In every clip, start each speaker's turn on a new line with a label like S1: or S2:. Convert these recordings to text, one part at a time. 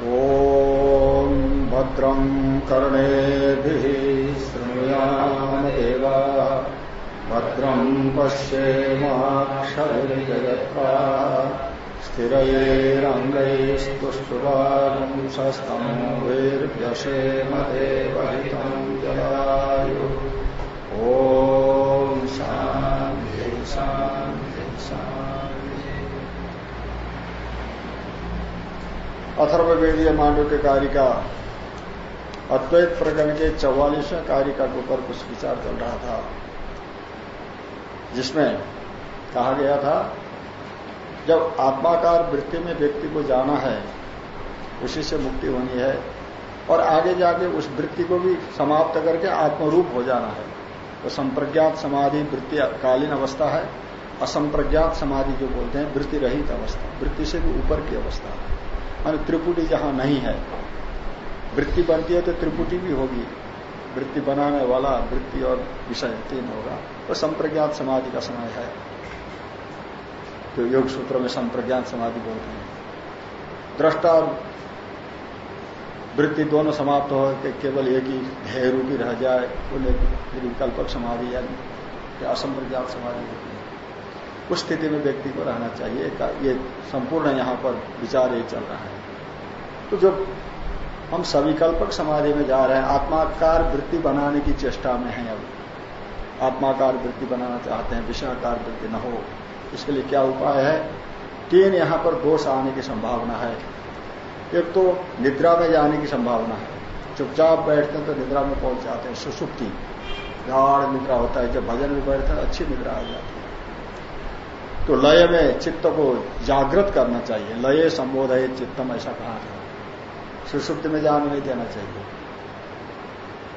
S1: ॐ भद्रं कर्णेभिः शृणुयाम देवा भद्रं पश्येमाक्षरजगत्वा स्थिरैरङ्गैस्तुष्टुवांसस्तमोभिर्व्यसेम देवहितं जलायु। ॐ शान्ति शान्ति। अथर्ववेदीय मांडव के कार्य का अद्वैत प्रकरण के चौवालीसवें कारिका के ऊपर कुछ विचार चल रहा था, जिसमें कहा गया था, जब आत्माकार वृत्ति में व्यक्ति को जाना है, उसी से मुक्ति होनी है, और आगे जाके उस वृत्ति को भी समाप्त करके आत्मरूप हो जाना है। तो संप्रज्ञात समाधि वृत्ति कालीन अवस्था है, असंप्रज्ञात समाधि जो बोलते हैं वृत्ति रहित अवस्था, वृत्ति से भी ऊपर की अवस्था है। मान त्रिपुटी जहाँ नहीं है, वृत्ति बनती है तो त्रिपुटी भी होगी। वृत्ति बनाने वाला वृत्ति और विषय तीन होगा। तो संप्रज्ञात समाधि का समय है। तो योग सूत्र में संप्रज्ञात समाधि बोलते हैं। दृष्टा वृत्ति दोनों समाप्त हो के केवल एक ही ध्येय रूपी रह जाए तो विकल्पक समाधि या असंप्रज्ञात समाधि होती उस स्थिति में व्यक्ति को रहना चाहिए ये संपूर्ण यहाँ पर विचार ये चल रहा है। तो जब हम सविकल्पक समाधि में जा रहे हैं, आत्माकार वृत्ति बनाने की चेष्टा में हैं अब। आत्माकार वृत्ति बनाना चाहते हैं विषयाकार वृत्ति न हो। इसके लिए क्या उपाय है? तीन यहाँ पर दोष आने की संभावना है। एक तो निद्रा में जाने की संभावना है। चुपचाप बैठते हैं तो निद्रा में पहुँच जाते हैं, सुसुप्ति। गाढ़ निद्रा होता है, जब भजन में बैठते हैं, अच्छी निद्रा आ जाती है। तो लय में चित्त को जागृत करना चाहिए। लय संबोधय चित्तम, ऐसा कहा था। सुसुप्त में जान नहीं देना चाहिए।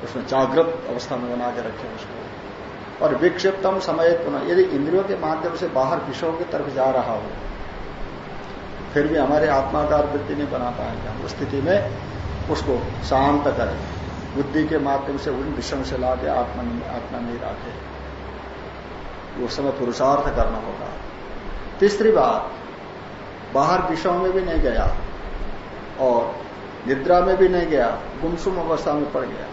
S1: उसमें जागृत अवस्था में बना के रखे उसको। और विक्षिप्तम समय पुनः, यदि इंद्रियों के माध्यम से बाहर विषयों की तरफ़ जा रहा हो, फिर भी हमारे आत्माकार वृत्ति नहीं बना पाएँगे। हम उस स्थिति में उसको शांत करें। बुद्धि के माध्यम से, उन विषयों से लाके आत्मा आत्मा नहीं रखे। उस समय पुरुषार्थ करना होगा। तीसरी बात बाहर विषयों में भी नहीं गया और निद्रा में भी नहीं गया, गुमसुम अवस्था में पड़ गया।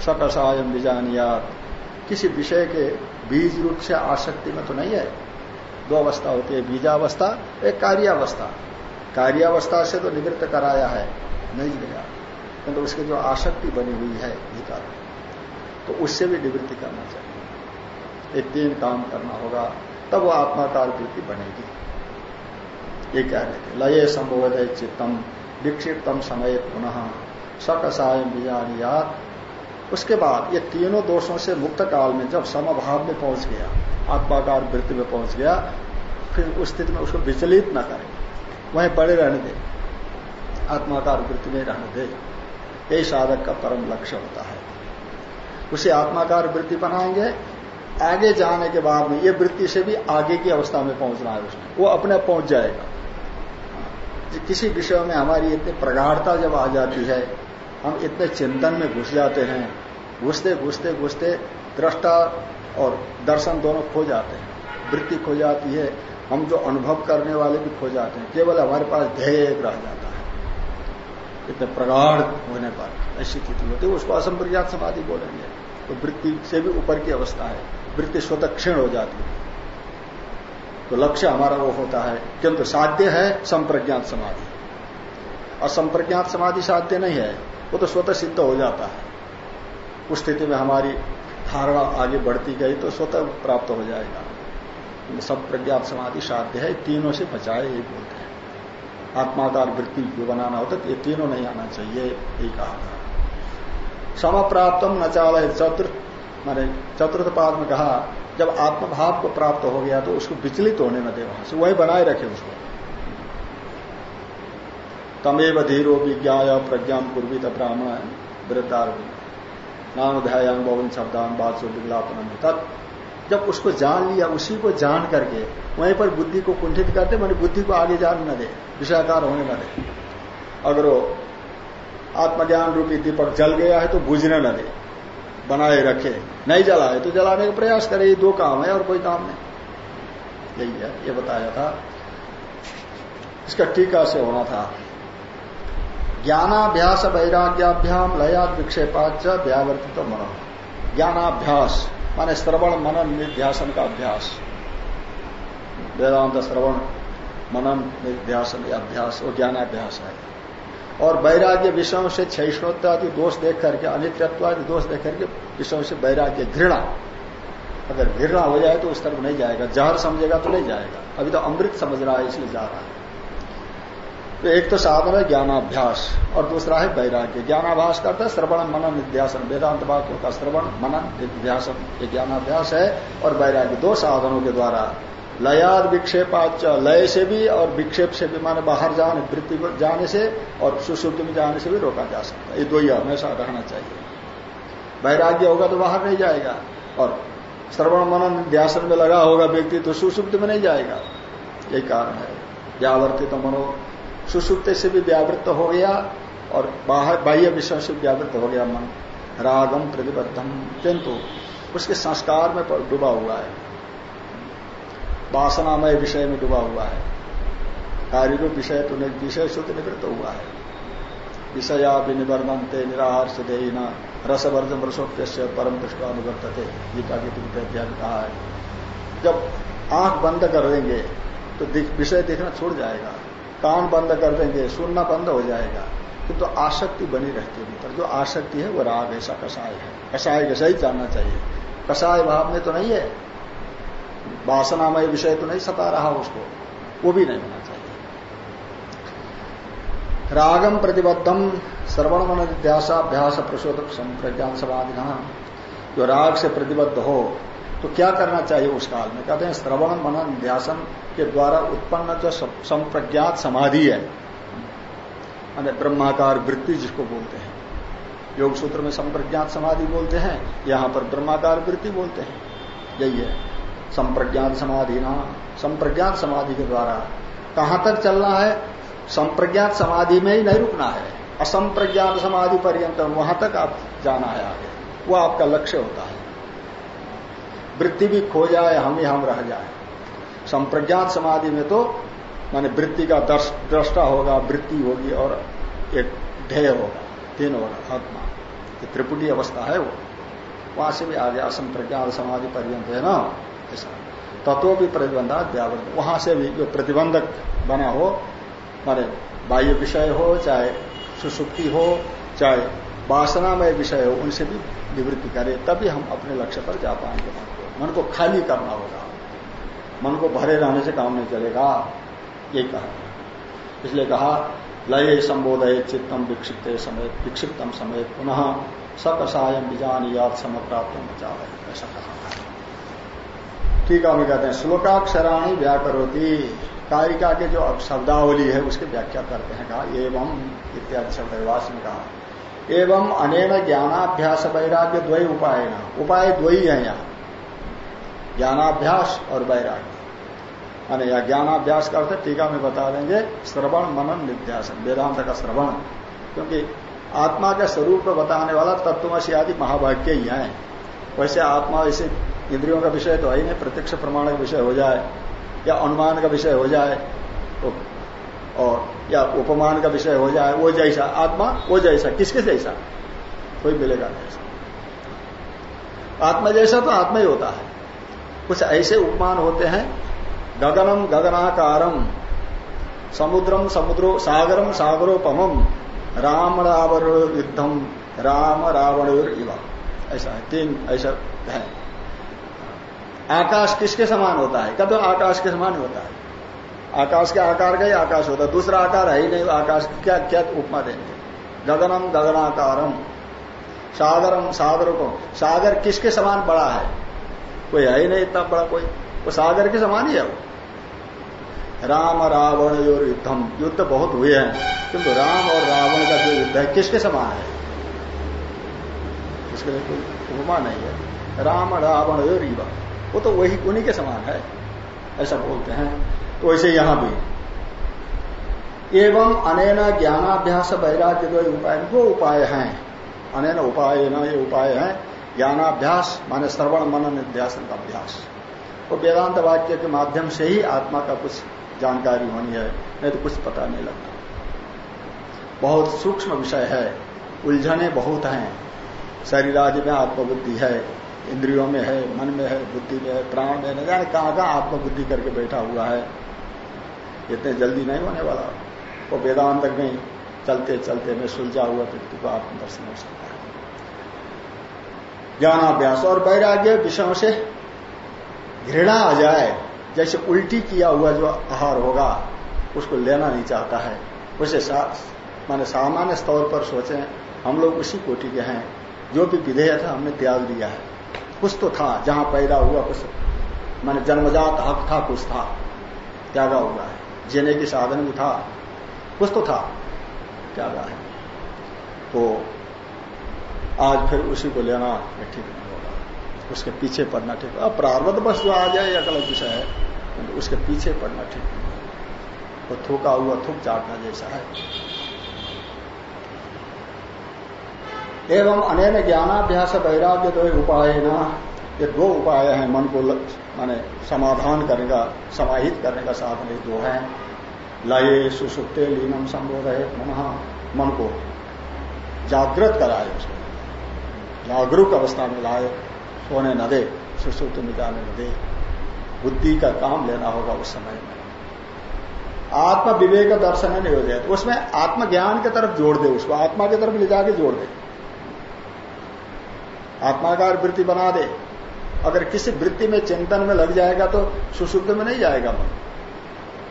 S1: सकसायम बीजानियात, किसी विषय के बीज रूप से आसक्ति में तो नहीं है। दो अवस्था होती है, बीजावस्था, एक कार्यावस्था। कार्यावस्था से तो निवृत्त कराया है, नहीं गया। किंतु तो उसकी जो आसक्ति बनी हुई है भीतर तो उससे भी निवृत्ति करना चाहिए। ये तीन काम करना होगा तब वो आत्माकार वृत्ति बनेगी। ये कह रहे थे, लय संबोध चित्तम, विक्षिप्तम समय पुनः सकसायम बीजानियात उसके बाद ये तीनों दोषों से मुक्त काल में जब समभाव में पहुँच गया, आत्माकार वृत्ति में पहुँच गया, फिर उस स्थिति में उसको विचलित न करें। वहीं पड़े रहने दे। आत्माकार वृत्ति में रहने दे। यही साधक का परम लक्ष्य होता है। उसे आत्माकार वृत्ति बनाएँगे आगे जाने के बाद में ये वृत्ति से भी आगे की अवस्था में पहुँचना है उसमें। वो अपने पहुँच जाएगा। किसी विषय में हमारी इतनी प्रगाढ़ता जब आ जाती है, हम इतने चिंतन में घुस जाते हैं, घुसते घुसते घुसते दृष्टा और दर्शन दोनों खो जाते हैं। वृत्ति खो जाती है, हम जो अनुभव करने वाले भी खो जाते हैं। केवल हमारे पास ध्येय एक रह जाता है। इतने प्रगाढ़ होने पर, ऐसी स्थिति होती है, उसको असंप्रज्ञात समाधि बोलेंगे। तो वृत्ति से भी ऊपर की अवस्था है। वृत्ति स्वतः क्षीण हो जाती है। तो लक्ष्य हमारा वो होता है, किंतु साध्य है संप्रज्ञात समाधि। असंप्रज्ञात समाधि साध्य नहीं है, वो तो स्वतः सिद्ध हो जाता है। उस स्थिति में हमारी धारणा आगे बढ़ती गई तो स्वतः प्राप्त हो जाएगा। सब प्रज्ञात समाधि साध्य है, तीनों से बचाए ये बोलते हैं। आत्माकार वृत्ति जो बनाना होता तो ये तीनों नहीं आना चाहिए यही कहा था सम प्राप्तम न चाल चतुर्थ माने चतुर्थ पाद में कहा, जब आत्मभाव को प्राप्त हो गया तो उसको विचलित होने न दे वहाँ से। वही बनाए रखे उसको। तमेव धीरो विज्ञा प्रज्ञा पूर्वी ब्राह्मण नाम ध्यान भवन शब्दान बात विज्ञापन तब जब उसको जान लिया, उसी को जान करके वहीं पर बुद्धि को कुंठित करते, मैंने बुद्धि को आगे जान न दे, विषयाकार होने न दे। अगर वो आत्मज्ञान रूपी दीपक जल गया है तो बुझने न दे। बनाए रखे। नहीं जलाए तो जलाने का प्रयास करे, ये दो काम है और कोई काम नहीं। यही है, ये बताया था। इसका टीका से होना था। ज्ञानाभ्यास वैराग्याभ्याम लयाद विक्षेपाच व्यावर्तित मन। ज्ञानाभ्यास, माने श्रवण मनन निध्यासन का अभ्यास। वेदांत श्रवण मनन निध्यासन अभ्यास और ज्ञानाभ्यास है। और वैराग्य विषयों से क्षयिष्णुत्वादि दोष देख करके, अनित्यत्वादि दोष देख करके विषयों से वैराग्य घृणा। अगर घृणा हो जाए तो उस तरफ़ नहीं जाएगा। जहर समझेगा तो नहीं जाएगा। अभी तो अमृत समझ रहा है, इसलिए जा रहा है। तो एक तो साधन है ज्ञानाभ्यास और दूसरा है वैराग्य। ज्ञानाभ्यास करता है, श्रवण मनन निध्यासन वेदांत वाक्यों का श्रवण, मनन निध्यासन ये ज्ञानाभ्यास है और वैराग्य। दो साधनों के द्वारा लयाद विक्षेपाच लय से भी और विक्षेप से भी, माने बाहर जाने, वृत्ति जाने से और सुश्रुति में जाने से भी रोका जा सकता है। ये दो ही हमेशा रहना चाहिए। वैराग्य होगा तो बाहर नहीं जाएगा और श्रवण मनन ध्यासन में लगा होगा व्यक्ति तो सुसुप्त में नहीं जाएगा। यही कारण है। व्यावर्तित तो मनो सुसुप्त से भी व्यावृत्त हो गया और बाहर, बाह्य विषय से व्यावृत्त हो गया मन। रागम प्रतिबद्धम, किंतु उसके संस्कार में डूबा हुआ है। वासनामय विषय में डूबा हुआ है। कार्य को विषय तो विषय शुद्ध निवृत्त हुआ है। विषया विनिवर्णनते निराहार से देना रसवर्जन रसोप्य परम दृष्टा अनुवर्तते। गीता की तुम अध्याय कहा है। जब आँख बंद कर देंगे तो विषय देखना छोड़ जाएगा। कान बंद कर देंगे, सुनना बंद हो जाएगा। किंतु तो आसक्ति बनी रहती है भीतर। जो आसक्ति है, वो राग ऐसा कषाय है। कषाय कैसा ही जानना चाहिए। कषाय भाव में तो नहीं है। वासनामय विषय तो नहीं सता रहा उसको। वो भी नहीं होना चाहिए। रागम प्रतिबद्धम श्रवण मन अभ्यास प्रशोधक संप्रज्ञान समाधि जो राग से प्रतिबद्ध हो तो क्या करना चाहिए उस काल में? कहते हैं श्रवण मनन ध्यासन के द्वारा उत्पन्न जो संप्रज्ञात समाधि है ब्रह्माकार वृत्ति जिसको बोलते हैं। योग सूत्र में संप्रज्ञात समाधि बोलते हैं, यहाँ पर ब्रह्माकार वृत्ति बोलते हैं। यही है। संप्रज्ञात समाधि ना संप्रज्ञात समाधि के द्वारा कहाँ तक चलना है? संप्रज्ञात समाधि में ही नहीं रुकना है। असंप्रज्ञात समाधि पर्यंत वहाँ तक आप जाना है आगे। वो आपका लक्ष्य होता है। वृत्ति भी खो जाए, हम ही हम रह जाए। संप्रज्ञात समाधि में तो माने वृत्ति का दृष्टा होगा, वृत्ति होगी और एक ध्येय होगा। तीन होगा, आत्मा। त्रिपुटी अवस्था है वो। वहाँ से भी आगे असंप्रज्ञात समाधि पर्यंत है ना? तत्व भी प्रतिबंधा व्यावृत वहाँ से भी जो प्रतिबंधक बना हो मारे बाह्य विषय हो, चाहे सुसुप्ति हो, चाहे वासनामय विषय हो, उनसे भी निवृत्ति करे, तभी हम अपने लक्ष्य पर जा पाएँगे। मन को मन को खाली करना होगा। मन को भरे रहने से काम नहीं चलेगा। ये कहा। इसलिए कहा, लय संबोधय चित्तम विक्षिप्त समय विक्षिप्तम समय पुनः सकसायम बीजान याद समप्राप्त बचा ऐसा कहा। ठीक है कहते हैं, श्लोकाक्षराणी व्याकरोती। कारिका के जो शब्दावली है, उसकी व्याख्या करते हैं, कहा, एवं इत्यादि शब्द में कहा। एवं अनेन ज्ञानाभ्यास वैराग्य द्वय उपाय उपाय द्वयी है यहाँ। ज्ञानाभ्यास और वैराग्य। माने या ज्ञानाभ्यास का अर्थ टीका में बता देंगे, श्रवण मनन निध्यासन, वेदांत का श्रवण। क्योंकि आत्मा के स्वरूप को बताने वाला तत्वशी आदि महाभाग्य ही है। वैसे आत्मा ऐसे इंद्रियों का विषय तो है ही नहीं, प्रत्यक्ष प्रमाण का विषय हो जाए, या अनुमान का विषय हो जाए तो और, या उपमान का विषय हो जाए, वो जैसा, आत्मा वो जैसा, किसके जैसा, कोई मिलेगा ऐसा। आत्मा जैसा तो आत्मा ही होता है। कुछ ऐसे उपमान होते हैं, गगनम गगनाकारम, समुद्रम समुद्रो, सागरम सागरोपम राम रावण युद्धम राम रावण ऐसा है, तीन ऐसा है। आकाश किसके समान होता है? कब आकाश के समान होता है। आकाश के आकार का ही आकाश होता है। दूसरा आकार है ही नहीं आकाश क्या क्या उपमा देंगे? गगनम गगनाकारम, सागरम सागर को सागर किसके समान बड़ा है? कोई है ही नहीं इतना बड़ा कोई। वो सागर के समान ही है वो। राम रावण और युद्धम। युद्ध बहुत हुए हैं, किंतु राम और रावण का जो युद्ध है, किसके समान है? इसके लिए कोई उपमा नहीं है। राम रावण और युवा वो तो वही उन्हीं के समान है, ऐसा बोलते हैं। तो वैसे यहाँ भी। एवं अनेन ज्ञानाभ्यास वैराग्य दो उपाय वो उपाय हैं। अनेन उपाय न, ये उपाय है। ज्ञानाभ्यास, माने श्रवण मनन निध्यासन का अभ्यास। वो वेदांत वाक्य के माध्यम से ही आत्मा का कुछ जानकारी होनी है, नहीं तो कुछ पता नहीं लगता। बहुत सूक्ष्म विषय है। उलझने बहुत हैं। शरीर आदि में आत्मबुद्धि है। इंद्रियों में है, मन में है, बुद्धि में है, प्राण में न जाने कहाँ कहाँ आत्मबुद्धि करके बैठा हुआ है। इतने जल्दी नहीं होने वाला। वो वेदांत में चलते चलते में सुलझा हुआ व्यक्ति को आत्मदर्शन हो सकता है। ज्ञानाभ्यास और वैराग्य विषयों से घृणा आ जाए, जैसे उल्टी किया हुआ जो आहार होगा, उसको लेना नहीं चाहता है। उसे माने सामान्य स्तर पर सोचें, हम लोग उसी कोटि के हैं। जो भी विधेय था हमने त्याग दिया है। कुछ तो था, जहाँ पैदा हुआ कुछ। मैंने जन्मजात हक था, कुछ था, त्यागा हुआ है। जीने की साधन भी था, कुछ तो था, त्यागा है। तो आज फिर उसी को लेना ठीक नहीं होगा। उसके पीछे पड़ना ठीक अब प्रारब्ध बस जो आ जाए या गलत विषय है। उसके पीछे पड़ना ठीक नहीं होगा। वो थूका हुआ थूक चाटना जैसा है। एवं अनेन ज्ञानाभ्यास वैराग्य दो उपाय न ये दो उपाय हैं मन को माने समाधान करने का, समाहित करने का साधन ये दो है। लये सुसुप्ते लीनम संबोध है मन मन को जागृत कराए उसको। जागरूक अवस्था में लाए सोने न दे, सुसुप्त मिटाने न दे। बुद्धि का काम लेना होगा उस समय में। आत्म विवेक दर्शन नहीं हो। जाए उसमें आत्मज्ञान की तरफ़ जोड़ दे उसको, आत्मा की तरफ़ ले जाके जोड़ दे। आत्माकार वृत्ति बना दे। अगर किसी वृत्ति में चिंतन में लग जाएगा तो सुशुद्ध में नहीं जाएगा मन।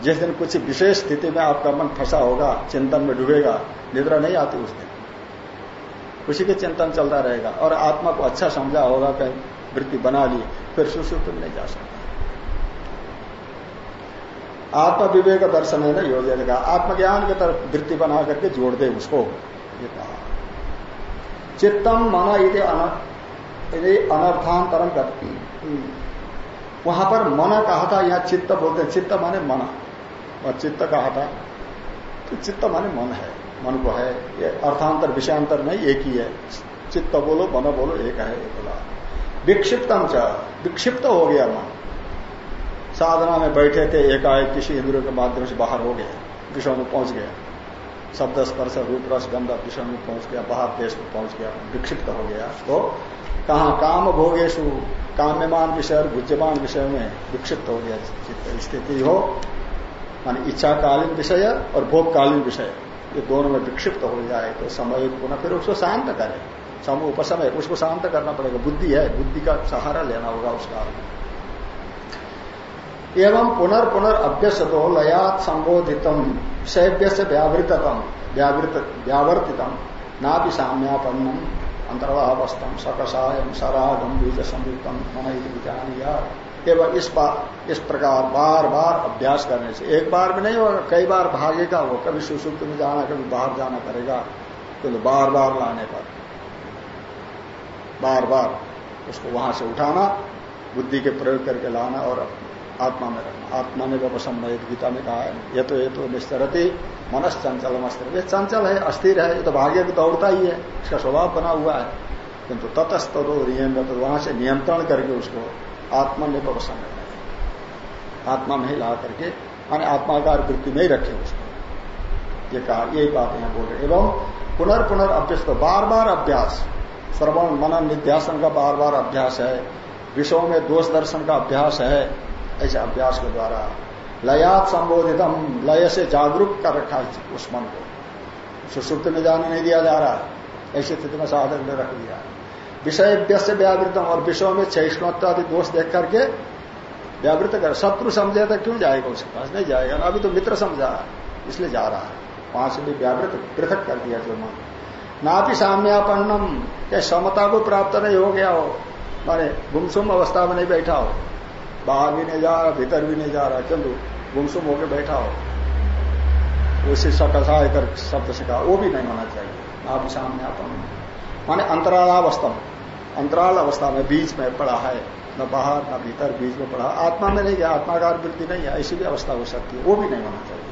S1: जिस दिन कुछ विशेष स्थिति में आपका मन फंसा होगा, चिंतन में डूबेगा, निद्रा नहीं आती उस दिन। उसी के चिंतन चलता रहेगा और आत्मा को अच्छा समझा होगा कहीं वृत्ति बना ली, फिर सुशुद्ध में नहीं जा सकता। आत्म विवेक दर्शन है ना योजना का। आत्मज्ञान की तरफ़ वृत्ति बना करके जोड़ दे उसको। ये कहा। चित्तम मन यदि अनर्थांतरम करती वहाँ पर मन कहा था, यहाँ चित्त बोलते चित्त माने मन। और चित्त कहा था तो चित्त माने मन है। मन को है, ये अर्थांतर, विषयांतर नहीं, एक ही है। चित्त बोलो, मन बोलो, एक है, एक बोला। विक्षिप्तम च, विक्षिप्त हो गया मन। साधना में बैठे थे, एकाएक किसी इंद्रियों के माध्यम से बाहर हो गया विषय में पहुँच गया। शब्द, स्पर्श, रूप, रस, गंध विषय में पहुँच गया, बाहर देश में पहुँच गया, विक्षिप्त हो गया। तो कहा काम भोगेशु? काम्यमान विषय और भुज्यमान विषय में विक्षिप्त हो गया चित्त स्थिति हो। मान इच्छाकालीन विषय और भोगकालीन विषय। ये दोनों में विक्षिप्त हो जाए तो समय पुनः फिर उसको शांत करे। सम उपसमय, उसको शांत करना पड़ेगा। बुद्धि है, बुद्धि का सहारा लेना होगा उस काल में एवं पुनर्पुनर अभ्यस तो लयात संबोधितम विषयभ्य से व्यावृतम व्यावर्तितम ना भी साम्यापन्नम अंतर्वावस्थम सकसायम सरागम बीज संयुक्तम मन विचारिया केवल इस बार इस प्रकार बार बार अभ्यास करने से, एक बार में नहीं होगा कई बार भागेगा वो, कभी सुसुप्त में जाना, कभी बाहर जाना करेगा तो बार बार लाने पर। बार बार उसको वहाँ से उठाना, बुद्धि के प्रयोग करके लाना और आत्मा में रखना। आत्मा में व्यवसम गीता में कहा है ये तो ये तो निश्चरती मनस चंचल अस्थिर ये चंचल है, अस्थिर है, ये तो भाग्य की दौड़ता ही है। इसका स्वभाव बना हुआ है। किंतु तो तो वहाँ से नियंत्रण करके उसको आत्मा में व्यवसम आत्मा में ही ला करके, माने आत्माकार वृत्ति में ही रखे उसको। ये कहा यही बात यहाँ बोल रहे एवं पुनर्पुनर अभ्यास तो बार बार अभ्यास। श्रवण, मनन, निध्यासन का बार बार अभ्यास है। विषयों में दोष दर्शन का अभ्यास है। ऐसे अभ्यास के द्वारा लयात संबोधित हम लय से जागरूक कर रखा है उस मन को। सुसुप्त में जाने नहीं दिया जा रहा है। ऐसी स्थिति में साधक ने रख दिया विषय व्यस्त व्यावृतम और विषयों में चैष्णत्वादि दोष देख करके व्यावृत कर। शत्रु समझे तो क्यों जाएगा उसके पास? नहीं जाएगा अभी तो मित्र समझा इसलिए जा रहा है। वहाँ से भी व्यावृत पृथक कर दिया जो मन। ना भी साम्यापन्नम क्या समता को प्राप्त नहीं हो गया हो। माने गुमसुम अवस्था में नहीं बैठा हो। बाहर भी नहीं जा रहा, भीतर भी नहीं जा रहा। किंतु गुमसुम होकर बैठा हो। उसे सकसाय कर शब्द से कहा, वो भी नहीं होना चाहिए। आप सामने आता हूँ। माने अंतरालावस्था। अंतराल अवस्था में बीच में पड़ा है। न बाहर, न भीतर, बीच में पड़ा आत्मा में नहीं गया आत्माकार वृद्धि नहीं है। ऐसी भी अवस्था हो सकती है। वो भी नहीं होना चाहिए।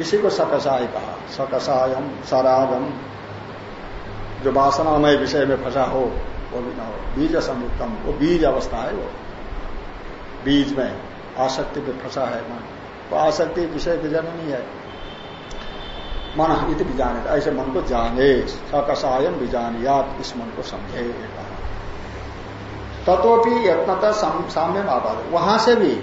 S1: इसी को सकसाय कहा। सकसायम, सरागम। जो वासनामय विषय में फंसा हो, वो भी ना हो। बीज संयुक्तम। वो बीज अवस्था है वो। बीज में आसक्ति पे फंसा है मन। वो आसक्ति विषय की जननी है। मन इत भी जाने ऐसे मन को जाने, सकसायन भी जाने इस मन को समझे। कहा तत्वपि यत्नता साम्य आपाद वहाँ से भी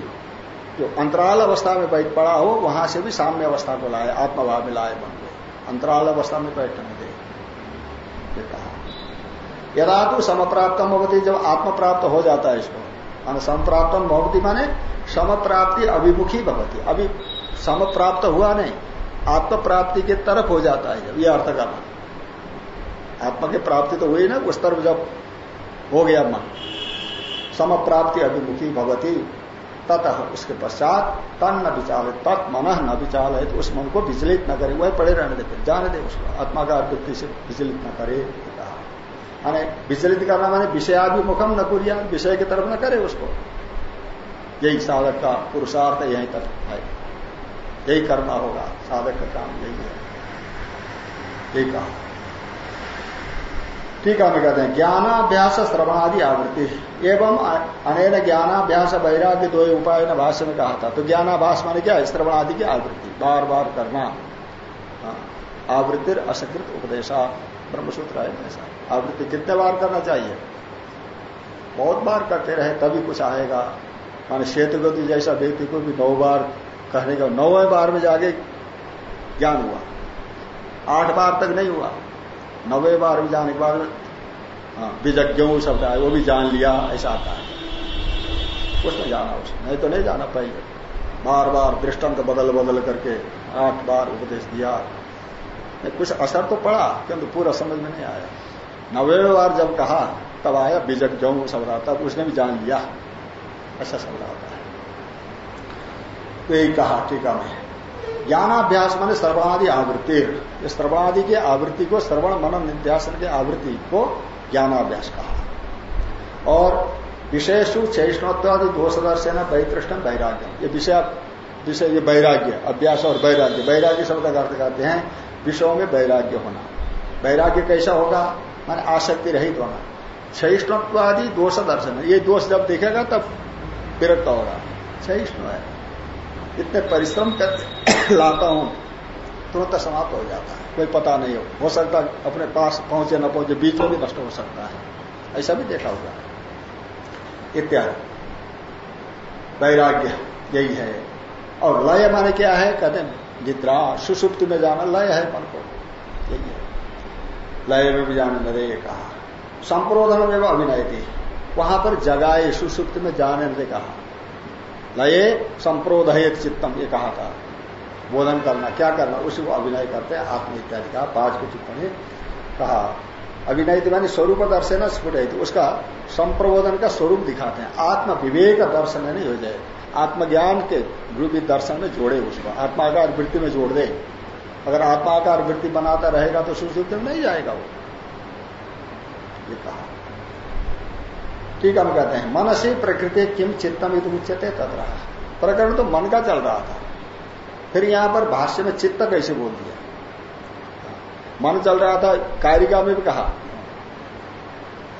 S1: जो अंतराल अवस्था में बैठ पड़ा हो, वहाँ से भी साम्य अवस्था को लाए, आत्मभाव में लाए मन को। अंतराल अवस्था में बैठने दे कहा। यदा तो समप्राप्तम होती जब आत्म प्राप्त हो जाता है इसको मान समप्राप्तम भवती माने सम प्राप्ति अभिमुखी भवती। अभी सम प्राप्त हुआ नहीं आत्म प्राप्ति के तरफ़ हो जाता है जब यह अर्थ करना आत्मा की प्राप्ति तो हुई ना, उस तरफ़ जब हो गया मन। सम प्राप्ति अभिमुखी भवती, ततः उसके पश्चात तन न विचाल तत् मन न विचाल है तो उस मन को विचलित न करे, वह पड़े रहने दे जाने दे उसको। आत्मा का वृत्ति से विचलित न करे। माने विचलित करना माने विषयाभिमुखम न कुरिया विषय की तरफ़ न करे उसको। यही साधक का पुरुषार्थ यही तक है। यही करना होगा साधक का काम यही है। यही कहा। ठीक है हमें कहते हैं ज्ञानाभ्यास श्रवणादि आवृत्ति। एवं अनेन ज्ञानाभ्यास वैराग्य दो उपाय ने भाष्य में कहा था। तो ज्ञानाभास माने क्या है? श्रवणादि की आवृत्ति बार बार करना। हाँ, आवृत्ति असकृत उपदेशा ब्रह्मसूत्र है ऐसा। आवृत्ति कितने बार करना चाहिए? बहुत बार करते रहे तभी कुछ आएगा। मान क्षेत्रगति जैसा व्यक्ति को भी नौ बार कहने का नौवे बार में जाके ज्ञान हुआ। आठ बार तक नहीं हुआ। नौवे बार भी जाने के बाद हाँ, विजज्ञों शब्द आए वो भी जान लिया ऐसा आता है। उसमें जाना उसमें नहीं तो नहीं जाना पहले। बार बार दृष्टांत बदल बदल करके आठ बार उपदेश दिया। कुछ असर तो पड़ा किंतु पूरा समझ में नहीं आया। नवे बार जब कहा, तब आया विजज्ञों शब्द आता तब उसने भी जान लिया। ऐसा शब्द आता है। तो यही कहा टीका में। ज्ञानाभ्यास मैंने सर्वादि आवृत्ति। इस श्रवणादि की आवृत्ति को श्रवण मनन निध्यासन की आवृत्ति को ज्ञानाभ्यास कहा। और विषयसु चैष्णत्वादि दोष दर्शन वैतृष्ण वैराग्य। ये विषय विषय, ये वैराग्य, अभ्यास और वैराग्य। वैराग्य शब्द का अर्थ करते हैं, विषयों में वैराग्य होना। वैराग्य कैसा होगा? माने आसक्ति रहित होना। सहिष्णुत्वादि दोष दर्शन। ये दोष जब देखेगा तब विरक्त होगा। सहिष्णु है। इतने परिश्रम कर लाता हूँ, तुरंत समाप्त हो जाता है। कोई पता नहीं हो। हो सकता अपने पास पहुँचे, न पहुँचे, बीच में भी नष्ट हो सकता है। ऐसा भी देखा होगा। इत्यादि। वैराग्य यही है। और लय माने क्या है? कहते निद्रा। सुसुप्ति में जाना लय है मन को। यही है। लय में भी कहा। संप्रोधन में अभिनय थी वहाँ पर जगाए सुसुप्ति में जाने ने कहा। लये संप्रोधयत चित्तम, ये कहा था। बोधन करना, क्या करना, उसी को अभिनय करते हैं आत्म इत्यादि का पाँच की टिप्पणी कहा। अभिनय मानी स्वरूप दर्शन स्फुट उसका संप्रबोधन का स्वरूप दिखाते हैं। आत्म विवेक दर्शन नहीं हो जाए। आत्मज्ञान के रूपी दर्शन में जोड़े उसको। आत्माकार वृत्ति में जोड़ दे। अगर आत्माकार वृत्ति बनाता रहेगा तो सुश्रुति में नहीं जाएगा वो। ये कहा। ठीक हम कहते हैं मन से प्रकृति किम चित्तम इत उच्चते तथा प्रकरण तो मन का चल रहा था। फिर यहाँ पर भाष्य में चित्त कैसे बोल दिया? मन चल रहा था, कारिका में भी कहा।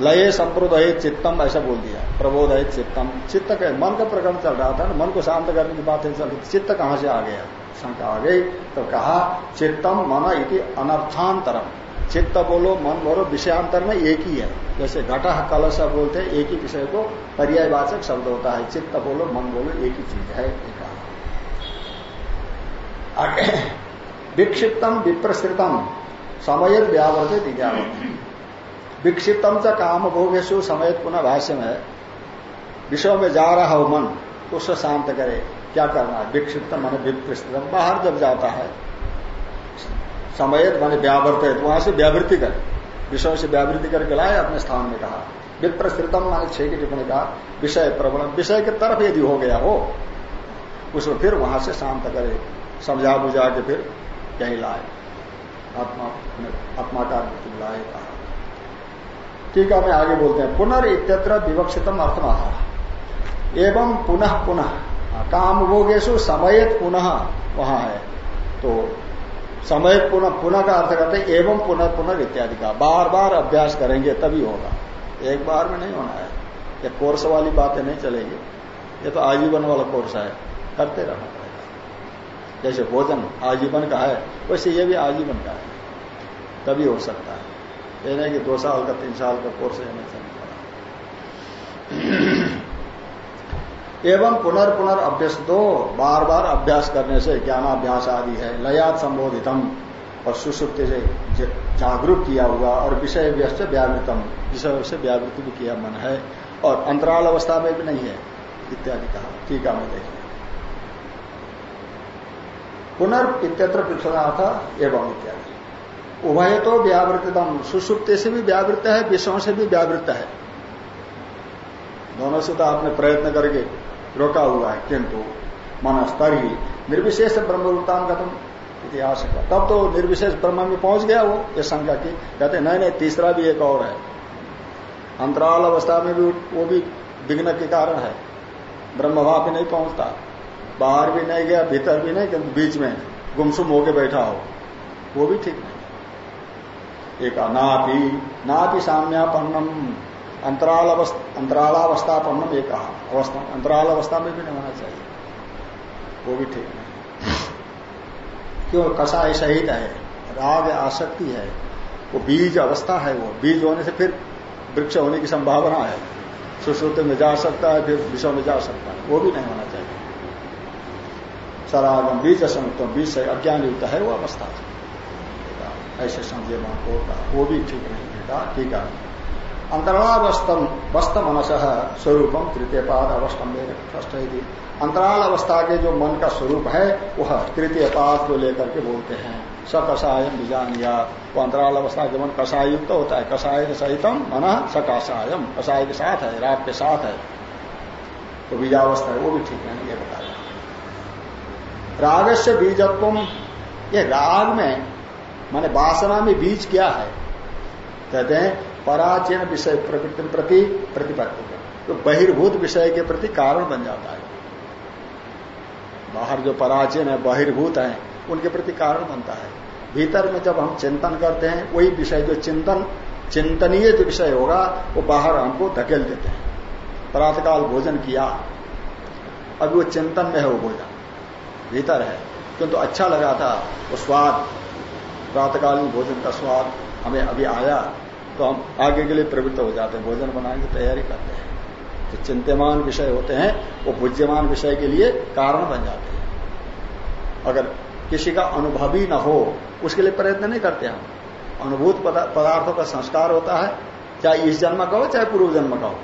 S1: लय संप्रोदय चित्तम ऐसा बोल दिया। प्रबोधय चित्तम। चित्त मन का प्रकरण चल रहा था ना, मन को शांत करने की बात चल रही। चित्त कहाँ से आ गया? शंका आ गई तो कहा, चित्तम मन इति अनर्थांतरम। चित्त बोलो, मन बोलो, विषयांतर में एक ही है। जैसे घटा कलश बोलते एक ही विषय को पर्यायवाचक शब्द होता है। चित्त बोलो, मन बोलो, एक ही चीज़ है विक्षिप्तम विप्रसृतम समय व्यावर्तित विक्षिप्तम च काम भोगेशु समय पुनः भाष्य में विषय में जा रहा हो मन तो उससे शांत करे। क्या करना है? विक्षिप्तम मान विप्रस्तम बाहर जब जाता है समय माने व्यावर्त है तो वहाँ से व्यावृत्ति कर। विषय से व्यावृत्ति करके लाए, अपने स्थान में कहा। विप्रसृतम माने छह की टिप्पणी कहा, विषय प्रबल विषय की तरफ़ यदि हो गया हो, उसको फिर वहाँ से शांत करे, समझा बुझा के फिर यही लाए। आत्मा आत्मा का लाए कहा। ठीक है मैं आगे बोलते हैं। पुनर् इत्यत्र विवक्षितम अर्थमाह एवं पुनः पुनः। काम भोगेशु समयत पुनः वहाँ है। तो समय पुनः पुनः का अर्थ करते एवं पुनः पुनः इत्यादि का। बार बार अभ्यास करेंगे, तभी होगा। एक बार में नहीं होना है। ये कोर्स वाली बातें नहीं चलेगी। ये तो आजीवन वाला कोर्स है। करते रहना पड़ेगा जैसे भोजन आजीवन का है, वैसे ये भी आजीवन का है। तभी हो सकता है। ये नहीं कि दो साल का, तीन साल का कोर्स है नहीं एवं पुनर्पुनर अभ्यस दो बार बार अभ्यास करने से ज्ञानाभ्यास आदि है, लयात संबोधितम और सुसुप्ति से जागरूक किया हुआ और विषय व्यस्त व्यावृतम विषय से व्यावृत भी किया मन है और अंतराल अवस्था में भी नहीं है, इत्यादि कहा। टीका में देखिए। पुनर्त्यत्र था एवं इत्यादि। उभय तो व्यावृतम सुसुप्ति से भी व्यावृत है, विषयों से भी व्यावृत है। दोनों से तो आपने प्रयत्न करके रोका हुआ है किंतु मन स्तर ही निर्विशेष ब्रह्म ब्रह्मरूपतान तुम इतिहास का तब तो निर्विशेष ब्रह्म में पहुँच गया वो, ये शंका की। कहते नहीं नहीं, तीसरा भी एक और है। अंतराल अवस्था में भी वो भी विघ्न के कारण है। ब्रह्मभाव भी नहीं पहुँचता। बाहर भी नहीं गया, भीतर भी नहीं, किंतु बीच में गुमसुम होके बैठा हो। वो भी ठीक नहीं एक नापी नापी साम्यापन्नम। अंतराल अंतरालावस्थापन्नम एक कहा, अवस्था अंतराल अवस्था में भी नहीं होना चाहिए। वो भी ठीक नहीं। क्यों? कषाय सहित है, राग आसक्ति है, वो बीज अवस्था है वो। बीज होने से फिर वृक्ष होने की संभावना है। सुश्रुति में जा सकता है, फिर विषय में जा सकता है। वो भी नहीं होना चाहिए। सरागम बीज असंगतम बीज से अज्ञान युक्त है, वो अवस्था। ऐसे समझे वहाँ को, वो भी ठीक नहीं ठीक है। अंतरालावस्थम मनस स्वरूपम तृतीय पाद अवस्थम अंतराल अवस्था के जो मन का स्वरूप है, वह तृतीय पाद को लेकर के बोलते हैं। स कषायम बीजानिया वो अंतराल अवस्था के मन कषाय युक्त होता है। कषाय सहितम मन स कषायम कषाय के साथ है, राग के साथ है। तो बीजावस्था है, वो भी ठीक है, ये बताया। राग से बीजत्व, ये राग में, माने वासना में बीज क्या है? कहते हैं पराचीन विषय प्रवृत्ति प्रति प्रतिपत्ति तो बहिर्भूत विषय के प्रति कारण बन जाता है। बाहर जो पराचीन है, बहिर्भूत है, उनके प्रति कारण बनता है। भीतर में जब हम चिंतन करते हैं, वही विषय जो चिंतन, चिंतनीय जो विषय होगा, वो बाहर हमको धकेल देते हैं। प्रातकाल भोजन किया, अभी वो चिंतन में है, वो भोजन भीतर है, किंतु तो अच्छा लगा था, वो स्वाद, प्रातकालीन भोजन का स्वाद हमें अभी आया। तो हम आगे के लिए प्रवृत्त हो जाते हैं, भोजन बनाने की तैयारी करते हैं। जो चिंत्यमान विषय होते हैं, वो भुज्यमान विषय के लिए कारण बन जाते हैं। अगर किसी का अनुभव ही न हो, उसके लिए प्रयत्न नहीं करते हम। अनुभूत पदार्थों का संस्कार होता है, चाहे इस जन्म का हो, चाहे पूर्व जन्म का हो।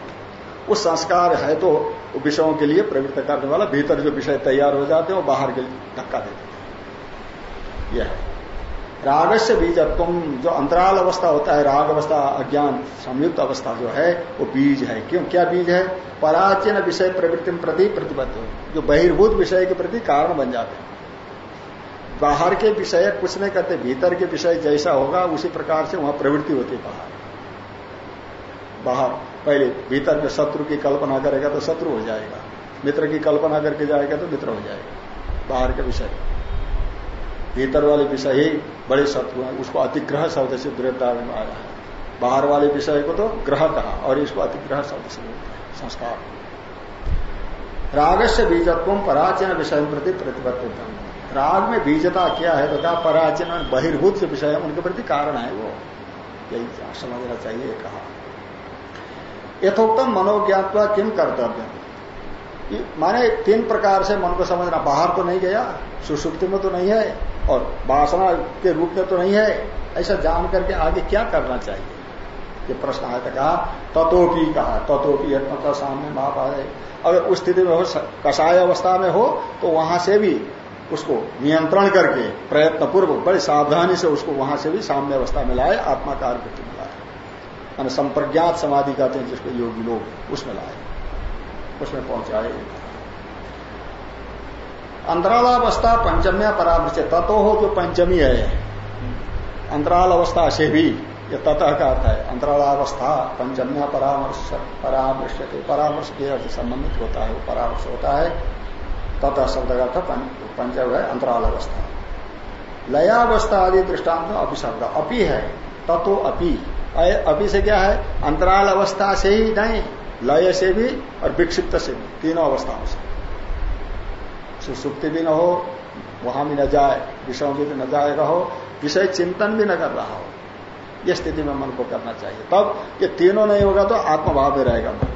S1: उस संस्कार है तो विषयों के लिए प्रवृत्त करने वाला, भीतर जो विषय तैयार हो जाते हैं, वो बाहर के लिए धक्का देते हैं। यह है। रागस्य बीजत्व जो अंतराल अवस्था होता है, राग अवस्था, अज्ञान, संयुक्त अवस्था जो है, वो बीज है। क्यों? क्या बीज है? पराचीन विषय प्रवृत्ति प्रति प्रतिबद्ध। जो बहिर्भूत विषय के प्रति कारण बन जाते हैं। बाहर के विषय कुछ नहीं करते, भीतर के विषय जैसा होगा, उसी प्रकार से वहाँ प्रवृत्ति होती बाहर। बाहर, पहले भीतर में शत्रु की कल्पना करेगा तो शत्रु हो जाएगा। मित्र की कल्पना करके जाएगा तो मित्र हो जाएगा। बाहर के विषय। भीतर वाले विषय ही बड़े शत्रु है। उसको अतिग्रह शब्द से दृढ़ता में आया है। बाहर वाले विषय को तो ग्रह कहा और इसको अतिग्रह शब्द से संस्कार। राग से बीजत्व पराचीन विषय प्रति प्रतिबद्ध राग में बीजता क्या है तो क्या पराचीन बहिर्भूत विषय है, उनके प्रति कारण है वो। यही समझना चाहिए कहा। यथोक्तम मनोज्ञात्वा किम कर्तव्य माने तीन प्रकार से मन को समझना। बाहर तो नहीं गया, सुसुप्ति में तो नहीं है। और वासना के रूप में तो नहीं है, ऐसा जान करके आगे क्या करना चाहिए? ये प्रश्न आया था, कहा तत्वपी कहा तत्वपी का सामने माप आ जाए अगर उस स्थिति में हो कषाय अवस्था में हो तो वहाँ से भी उसको नियंत्रण करके प्रयत्न पूर्व बड़ी सावधानी से उसको वहाँ से भी साम्य अवस्था में लाए, आत्माकार वृत्ति में लाए। मान संप्रज्ञात समाधि कहते हैं जिसको योगी लोग उसमें लाए, उसमें पहुँचाए। अंतरालावस्था पंचम्या परामर्श तत्व हो जो पंचमी है। अंतराल अवस्था से भी ये ततः का अर्थ है। अंतरालावस्था पंचम्या परामर्श परामर्श परामर्श के अर्थ संबंधित होता है, वो परामर्श होता है। ततः शब्द का अर्थ पंचम है अंतराल अवस्था लयावस्था आदि दृष्टांत अपी शब्द अपी है, तत्व अपी। अपी से क्या है? अंतराल अवस्था से ही नहीं, लय से भी और विक्षिप्त से भी। तीनों अवस्थाओं से। सुसुप्ति भी न हो, वहाँ भी न जाए, विषयों भी न जाएगा हो विषय चिंतन भी न कर रहा हो। ये स्थिति में मन को करना चाहिए। तब ये तीनों नहीं होगा तो आत्मभाव में रहेगा मन।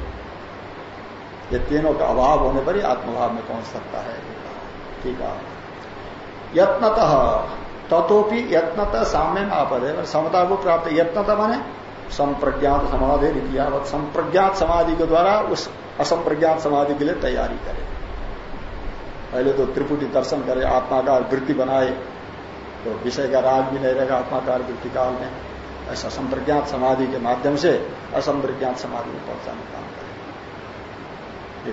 S1: ये तीनों का अभाव होने पर ही आत्मभाव में पहुँच सकता है। ठीक है। यत्नतः तथोपि यत्नतः साम्य में आपद। है समता को प्राप्त, यत्नता माने संप्रज्ञात समाधि किया। संप्रज्ञात समाधि के द्वारा उस असंप्रज्ञात समाधि के लिए तैयारी करे। पहले तो त्रिपुटी दर्शन करे आत्माकार वृत्ति बनाए तो विषय का राग भी नहीं रहेगा आत्माकार वृत्ति काल में। ऐसा संप्रज्ञात समाधि के माध्यम से असंप्रज्ञात समाधि में पहुँचाने का काम करे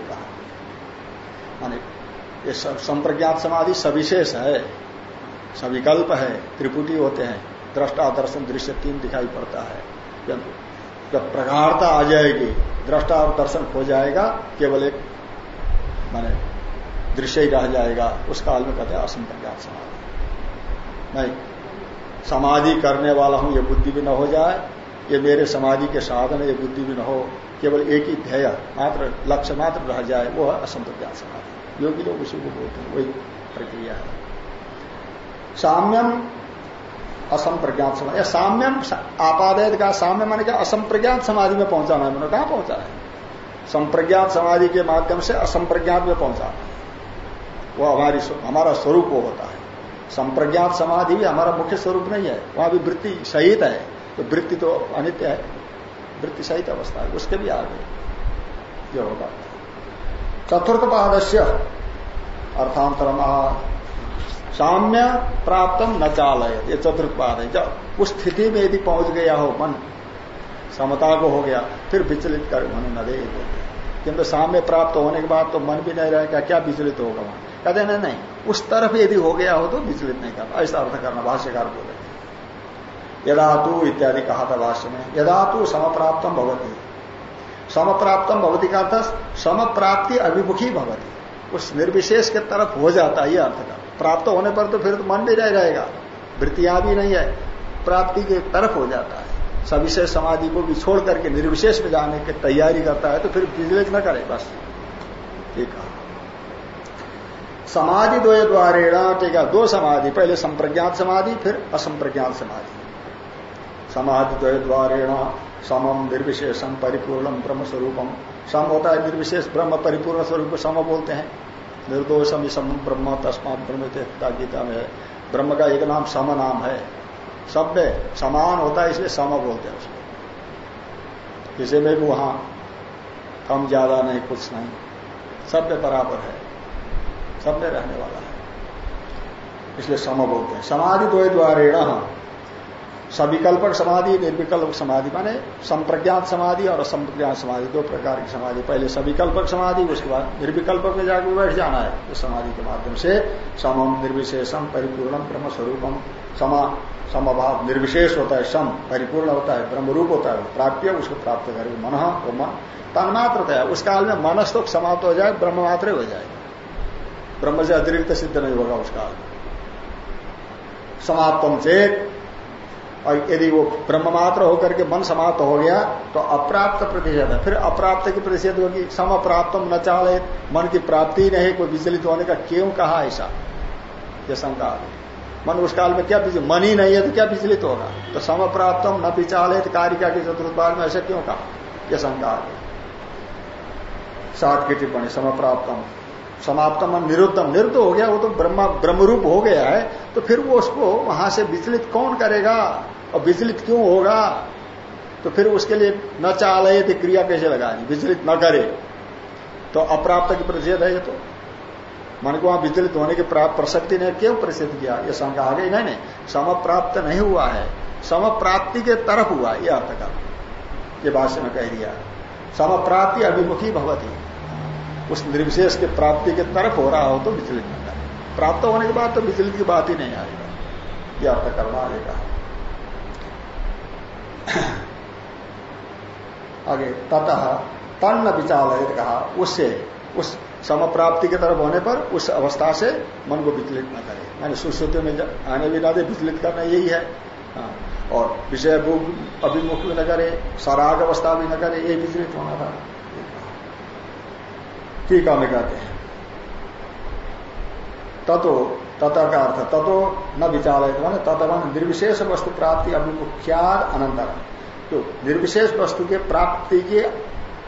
S1: माने ये संप्रज्ञात समाधि सविशेष है, सविकल्प है, त्रिपुटी होते हैं दृष्टा दर्शन दृश्य तीन दिखाई पड़ता है। जब प्रगाढ़ता आ जाएगी दृष्टा और दर्शन हो जाएगा, केवल एक, माने दृश्य ही रह जाएगा। उस काल में कहते हैं असंप्रज्ञात समाधि। नहीं। समाधि करने वाला हूँ, ये बुद्धि भी न हो जाए। ये मेरे समाधि के साधन ये बुद्धि भी न हो। केवल एक ही ध्येय मात्र, लक्ष्य मात्र रह जाए, वो है असंप्रज्ञात समाधि। योगी लोग उसी को बोलते हैं, वही प्रक्रिया है। साम्यम असंप्रज्ञात समाधि। साम्यम आपादय का साम्य माने क्या? असंप्रज्ञात समाधि में पहुंचाना है। मैंने कहा पहुँचा है? संप्रज्ञात समाधि के माध्यम से असंप्रज्ञात में पहुंचाना वो हमारी हमारा स्वरूप वो होता है। संप्रज्ञात समाधि भी हमारा मुख्य स्वरूप नहीं है। वहाँ भी वृत्ति सहित है। तो वृत्ति तो अनित्य है। वृत्ति सहित अवस्था है। उसके भी आगे जो होगा। चतुर्थ पादस्य अर्थांतरम साम्य प्राप्तम न चालय ये चतुर्थ पाद है। जब उस स्थिति में यदि पहुँच गया हो मन, समता को हो गया, फिर विचलित कर मन न दे। किंतु साम्य प्राप्त होने के बाद तो मन भी नहीं रहेगा। क्या विचलित होगा वहाँ? कहते नहीं नहीं। उस तरफ़ यदि हो गया हो तो विचलित नहीं करना। ऐसा अर्थ करना, भाष्यकार बोले। यदातु इत्यादि कहा था भाष्य में। यदातु समप्राप्तम भवती। समप्राप्तम भवती का अर्थ समप्राप्ति अभिमुखी भवती। उस निर्विशेष के तरफ़ हो जाता है यह अर्थ का। प्राप्त होने पर तो फिर तो मन भी नहीं रहेगा वृत्तियाँ भी नहीं है। प्राप्ति के तरफ़ हो जाता है। सविशेष समाधि को भी छोड़ करके निर्विशेष में जाने की तैयारी करता है तो फिर विजलित न करे बस। ठीक है समाधि दो द्वारेण है, दो समाधि, पहले संप्रज्ञात समाधि, फिर असंप्रज्ञात समाधि। समाधि द्वय द्वारेण समम निर्विशेषम परिपूर्णम ब्रह्म स्वरूपम सम होता है निर्विशेष ब्रह्म, परिपूर्ण स्वरूप सम बोलते हैं। निर्दोषम सम ब्रह्म, तस्मात ब्रह्म गीता में ब्रह्म का एक नाम सम नाम है। सब में समान होता है, इसलिए सम बोलते हैं उसको। किसी में भी वहाँ कम, ज़्यादा नहीं, कुछ नहीं। सब में बराबर है। सब में रहने वाला है। इसलिए सम बोलते हैं। समाधि दो द्वारेण सविकल्पक समाधि निर्विकल्प समाधि माने संप्रज्ञात समाधि और असंप्रज्ञात समाधि, दो प्रकार की समाधि। पहले सविकल्पक समाधि, उसके बाद निर्विकल्पक में जाकर बैठ जाना है। इस समाधि के माध्यम से समम निर्विशेषम परिपूर्णम ब्रह्म स्वरूपम समा, समभाव निर्विशेष होता है, सम परिपूर्ण होता है ब्रह्म रूप होता है, प्राप्य, उसको प्राप्त करेगा मन वो मन तन्मात्र है उस काल में मनस तो समाप्त हो जाए, ब्रह्म मात्र हो जाए। ब्रह्म से अतिरिक्त सिद्ध नहीं होगा उस काल में समाप्तम चेत। और यदि वो ब्रह्म मात्र होकर के मन समाप्त हो गया तो अप्राप्त प्रतिषेध है। फिर अप्राप्त की प्रतिषेध होगी सम अप्राप्तम न चाले मन की प्राप्ति नहीं, कोई विचलित होने का क्यों कहा ऐसा? ये शंका मन उस काल में क्या मन ही नहीं है तो क्या विचलित होगा? तो सम प्राप्तम न पिचालित कारिका के चतुर्थ में ऐसा क्यों कहा? यह शंका सात की टिप्पणी सम समाप्तम निरुद्धम। निरुद्ध हो गया, वो तो ब्रह्म, ब्रह्मरूप हो गया है। तो फिर वो उसको वहाँ से विचलित कौन करेगा? और विचलित क्यों होगा? तो फिर उसके लिए न चाले तो क्रिया कैसे लगानी? विचलित न करे। तो अप्राप्त की प्रतिषेध है ये तो। मन को वहाँ विचलित होने की प्रसक्ति ने क्यों प्रसिद्ध किया? ये शंका आ गई। नहीं नहीं सम प्राप्त नहीं हुआ है। सम प्राप्ति के तरफ़ हुआ ये अर्थ का ये भाष्य में कह दिया। सम प्राप्ति अभिमुखी भवती। उस निर्विशेष के प्राप्ति के तरफ़ हो रहा हो तो विचलित न करे प्राप्त होने के बाद तो विचलित की बात ही नहीं आएगा। यह अर्थ करना आएगा आगे, ततः तन्न विचालित कहा, उससे, उस सम प्राप्ति की तरफ़ होने पर उस अवस्था से मन को विचलित न करे। मैंने सुश्रुति में आने भी ना दे विचलित करना यही है। हाँ। और विषय अभिमुख भी न करे, सराग अवस्था भी न करे, ये विचलित होना था। टीका में कहते हैं। ततो तत का अर्थ ततो न विचार तत्वन निर्विशेष वस्तु प्राप्ति अभिमुख्याद अनंतर। तो निर्विशेष वस्तु के प्राप्ति के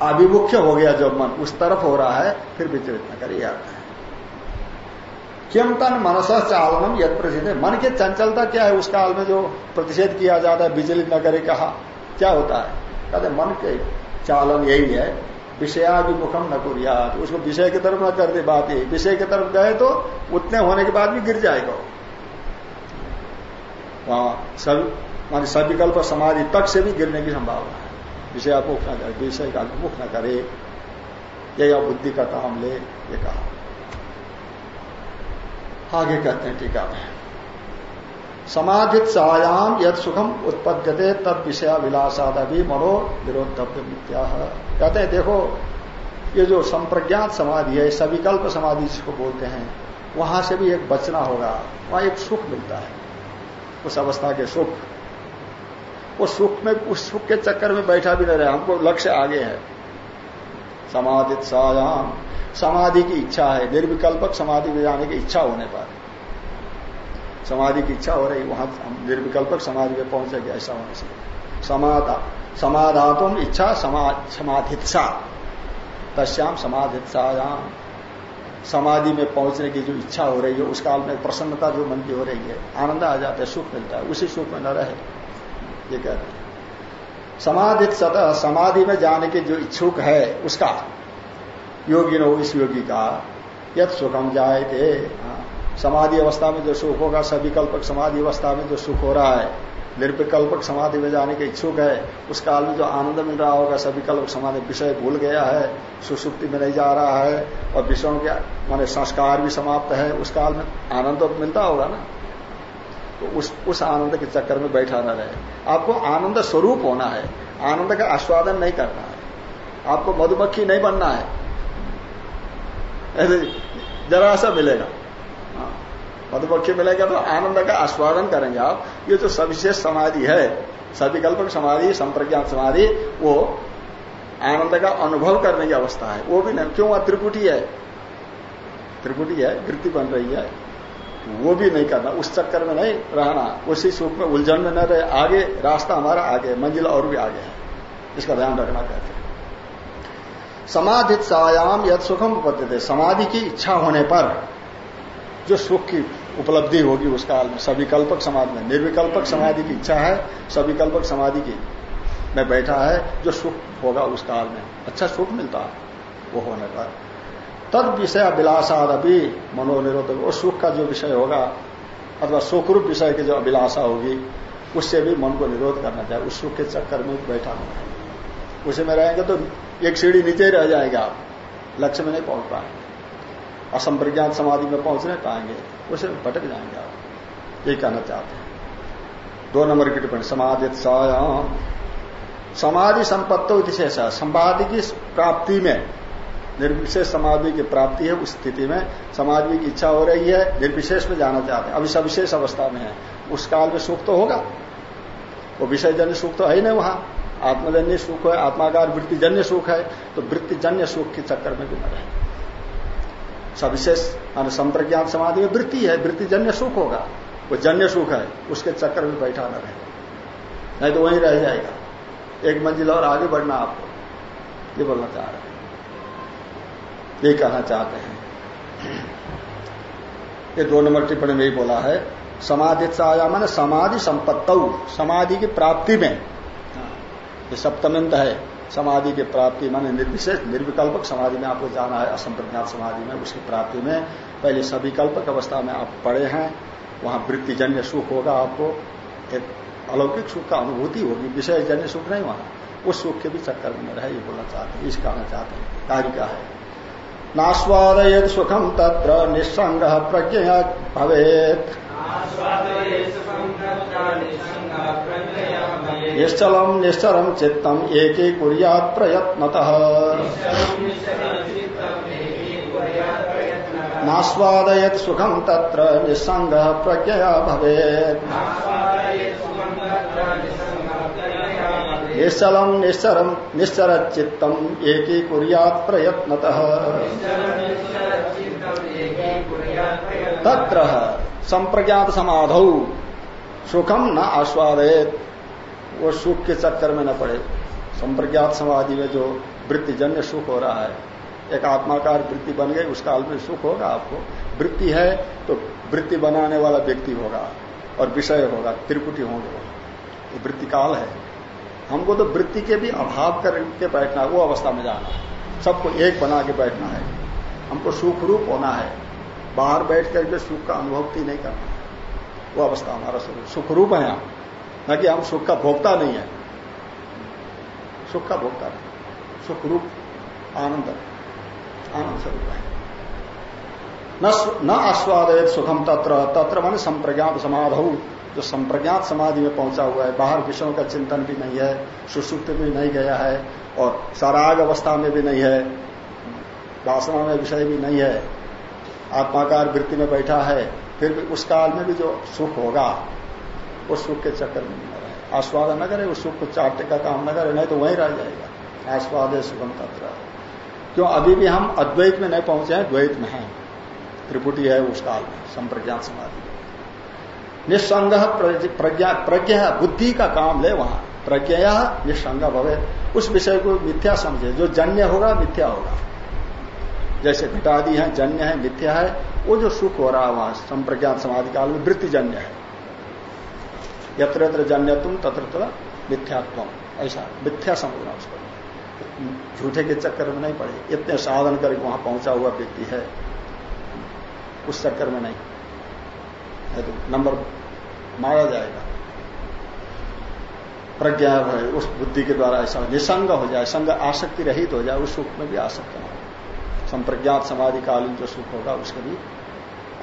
S1: अभिमुख्य हो गया जब मन उस तरफ़ हो रहा है, फिर विचलित न करे अर्थ है। किम तन मनस चालनम यद प्रसिद्ध। है मन की चंचलता क्या है? उस काल में जो प्रतिषेध किया जाता है, विचलित न करे, कहा, क्या होता है? कहते मन के चालन यही है विषयाभिमुखम न कुरियात। उसको विषय की तरफ़ न कर दे, बात यही। विषय की तरफ़ गए तो उतने होने के बाद भी गिर जाएगा वहाँ सभी मान सविकल्प समाधि तक से भी गिरने की संभावना है। विषय अभिमुख न करे, विषय का अभिमुख न करे। यह बुद्धि का काम ले, ये कहा। आगे कहते हैं टीका में समाधित सायाम यद सुखम उत्पद्यते तद विषया विलासाद अभी मनो विरोधव्य मित्या कहते हैं, देखो, ये जो संप्रज्ञात समाधि है सविकल्प समाधि जिसको बोलते हैं, वहाँ से भी एक बचना होगा। वहाँ एक सुख मिलता है। उस अवस्था के सुख। वो सुख में, उस सुख के चक्कर में बैठा भी नहीं रहे। हमको लक्ष्य आगे है। समाधित सायाम समाधि की इच्छा है। निर्विकल्पक समाधि में जाने की इच्छा होने पर। समाधि की इच्छा हो रही, वहाँ हम निर्विकल्पक समाधि में पहुँचेंगे ऐसा होने से समाधा, समाधातुम इच्छा समाधित्सा। तस्याम समाधित्सायाम समाधि में पहुँचने की जो इच्छा हो रही है, उस काल में प्रसन्नता जो मन की हो रही है, आनंद आ जाता है, सुख मिलता है, उसी सुख में न रहे। ये कहते हैं। समाधित सतह समाधि में जाने की जो इच्छुक है, उसका योगी नो इस योगी का यद सुखम जाए थे समाधि अवस्था में जो सुख होगा, सभी कल्पक समाधि अवस्था में जो सुख हो रहा है निर्विकल्पक समाधि में जाने के इच्छुक है, उस काल में जो आनंद मिल रहा होगा, सभी कल्प समाधि विषय भूल गया है, सुसुप्ति में नहीं जा रहा है, और विषयों के, माने संस्कार भी समाप्त है, उस काल में आनंद तो मिलता होगा ना। तो उस उस आनंद के चक्कर में बैठा न रहे। आपको आनंद स्वरूप होना है, आनंद का आस्वादन नहीं करना है। आपको मधुमक्खी नहीं बनना है। जरा सा मिलेगा। मधुमक्खी मिलेगा तो आनंद का आस्वादन करेंगे आप। ये जो सविशेष समाधि है, सविकल्पक समाधि संप्रज्ञात समाधि, वो आनंद का अनुभव करने की अवस्था है। वो भी नहीं, क्यों? त्रिपुटी है। त्रिपुटी है, वृत्ति बन रही है। वो भी नहीं करना, उस चक्कर में नहीं रहना। उसी सुख में उलझन में न रहे, आगे, रास्ता हमारा आगे, मंजिल और भी आगे है। इसका ध्यान रखना कहते समाधित सायाम यद सुखम उपद्य समाधि की इच्छा होने पर जो सुख की उपलब्धि होगी उस काल में। सविकल्पक समाधि में। निर्विकल्पक समाधि की इच्छा है सविकल्पक समाधि की में बैठा है, जो सुख होगा उस काल में। अच्छा सुख मिलता है, वो होने पर। तद विषय अभिलाषाद अभी मनोनिरोध वो सुख का जो विषय होगा, अथवा सुखरूप विषय की जो अभिलाषा होगी, उससे भी मन को निरोध करना चाहिए। उस सुख के चक्कर में बैठा होना है उसी में रहेंगे तो एक सीढ़ी नीचे रह जाएगा आप। लक्ष्य में नहीं पहुँच पाएँगे। असंप्रज्ञात समाधि में पहुँच नहीं पाएँगे? उसे भटक जाएँगे आप। यही कहना चाहते हैं। दो नंबर की टिप्पणी समाधि समाधि संपत्तो विशेष समाधि की प्राप्ति में, निर्विशेष समाधि की प्राप्ति है उस स्थिति में। समाधि की इच्छा हो रही है, निर्विशेष में जाना चाहते हैं। अभी सविशेष अवस्था में है। उस काल में सुख तो होगा। वो विषयजन्य सुख तो है ही नहीं वहाँ। आत्मजन्य सुख है, आत्माकार वृत्तिजन्य सुख है। तो वृत्तिजन्य सुख के चक्कर में भी न रहे सविशेष संप्रज्ञात समाधि में वृत्ति है, वृत्ति जन्य सुख होगा। वो जन्य सुख है, उसके चक्कर में बैठा न रहे। नहीं तो वहीं रह जाएगा। एक मंजिल और आगे बढ़ना आपको। ये बोलना चाह रहे हैं। ये कहना चाहते हैं। ये दो नंबर टिप्पणी में ही बोला है समाधि आया मैंने समाधि संपत्त। समाधि की प्राप्ति में। ये सप्तमंत है। समाधि की प्राप्ति माने निर्विशेष निर्विकल्पक समाधि में आपको जाना है, असंप्रज्ञात समाधि में, उसकी प्राप्ति में। पहले सविकल्पक अवस्था में आप पड़े हैं, वहाँ वृत्तिजन्य सुख होगा आपको। एक अलौकिक सुख का अनुभूति होगी विषय जन्य सुख नहीं वहाँ। उस सुख के भी चक्कर में रहे, ये बोलना चाहते हैं इस कहना चाहते हैं। कार्य का है? नास्वादयेत सुखम तत्र निस्संग प्रज्ञ भवेत। निश्चलम निश्चरम चित्तम एक कुरियात प्रयत्नत। नास्वादयत सुखम तत्र निस्संग प्रज्ञया भवेत। निश्चलम निश्चरम निश्चर चित्तम एक कुरियात प्रयत्नत। तत्र संप्रज्ञात समाधौ। सुखम न आस्वादित वो सुख के चक्कर में न पड़े। संप्रज्ञात समाधि में जो वृत्तिजन्य सुख हो रहा है, एक आत्माकार वृत्ति बन गई, उस काल में सुख होगा आपको। वृत्ति है तो वृत्ति बनाने वाला व्यक्ति होगा और विषय होगा त्रिपुटी होंगे ये वृत्ति काल है। हमको तो वृत्ति के भी अभाव करके बैठना है, वो अवस्था में जाना है। सबको एक बना के बैठना है। हमको सुख रूप होना है। बाहर बैठ करके सुख का अनुभव नहीं करना वो अवस्था हमारा स्वरूप सुख रूप है हम। न कि हम सुख का भोगता नहीं है। सुख का भोगता नहीं। सुख रूप आनंद आनंद स्वरूप है। न आस्वाद सुखम तत्र। तत्र मान संप्रज्ञात समाधौ। जो संप्रज्ञात समाधि में पहुँचा हुआ है, बाहर विषयों का चिंतन भी नहीं है, सुसुप्त भी नहीं गया है, और सराग अवस्था में भी नहीं है, वासना में विषय भी नहीं है। आत्माकार वृत्ति में बैठा है, फिर भी उस काल में भी जो सुख होगा, उस सुख के चक्कर में न रहे। आस्वाद न करे, उस सुख को चाटने का काम न करे, नहीं तो वहीं रह जाएगा। आस्वाद है सुगम तत्र। क्यों? अभी भी हम अद्वैत में नहीं पहुँचे हैं, द्वैत में है। त्रिपुटी है उस काल में संप्रज्ञात समाधि। निस्संग प्रज्ञा प्रज्ञा बुद्धि का काम ले वहाँ। प्रज्ञा निस्संग भवे। उस विषय को मिथ्या समझे। जो जन्य होगा, मिथ्या होगा। जैसे घटादि है, जन्य है, मिथ्या है, वो जो सुख हो रहा है वहाँ संप्रज्ञात समाधि काल में वृत्ति जन्य है। यत्र यत्र जन्य तुम तत्र तत्र मिथ्यात्व ऐसा मिथ्या समझना उसको। झूठे के चक्कर में नहीं पड़े। इतने साधन करके वहाँ पहुँचा हुआ व्यक्ति है। उस चक्कर में नहीं। तो नंबर मारा जाएगा। प्रज्ञा उस बुद्धि के द्वारा ऐसा निसंग हो जाए, संग आसक्ति रहित हो जाए, उस सुख में भी आसक्त संप्रज्ञात समाधि कालीन जो सुख होगा, उसके भी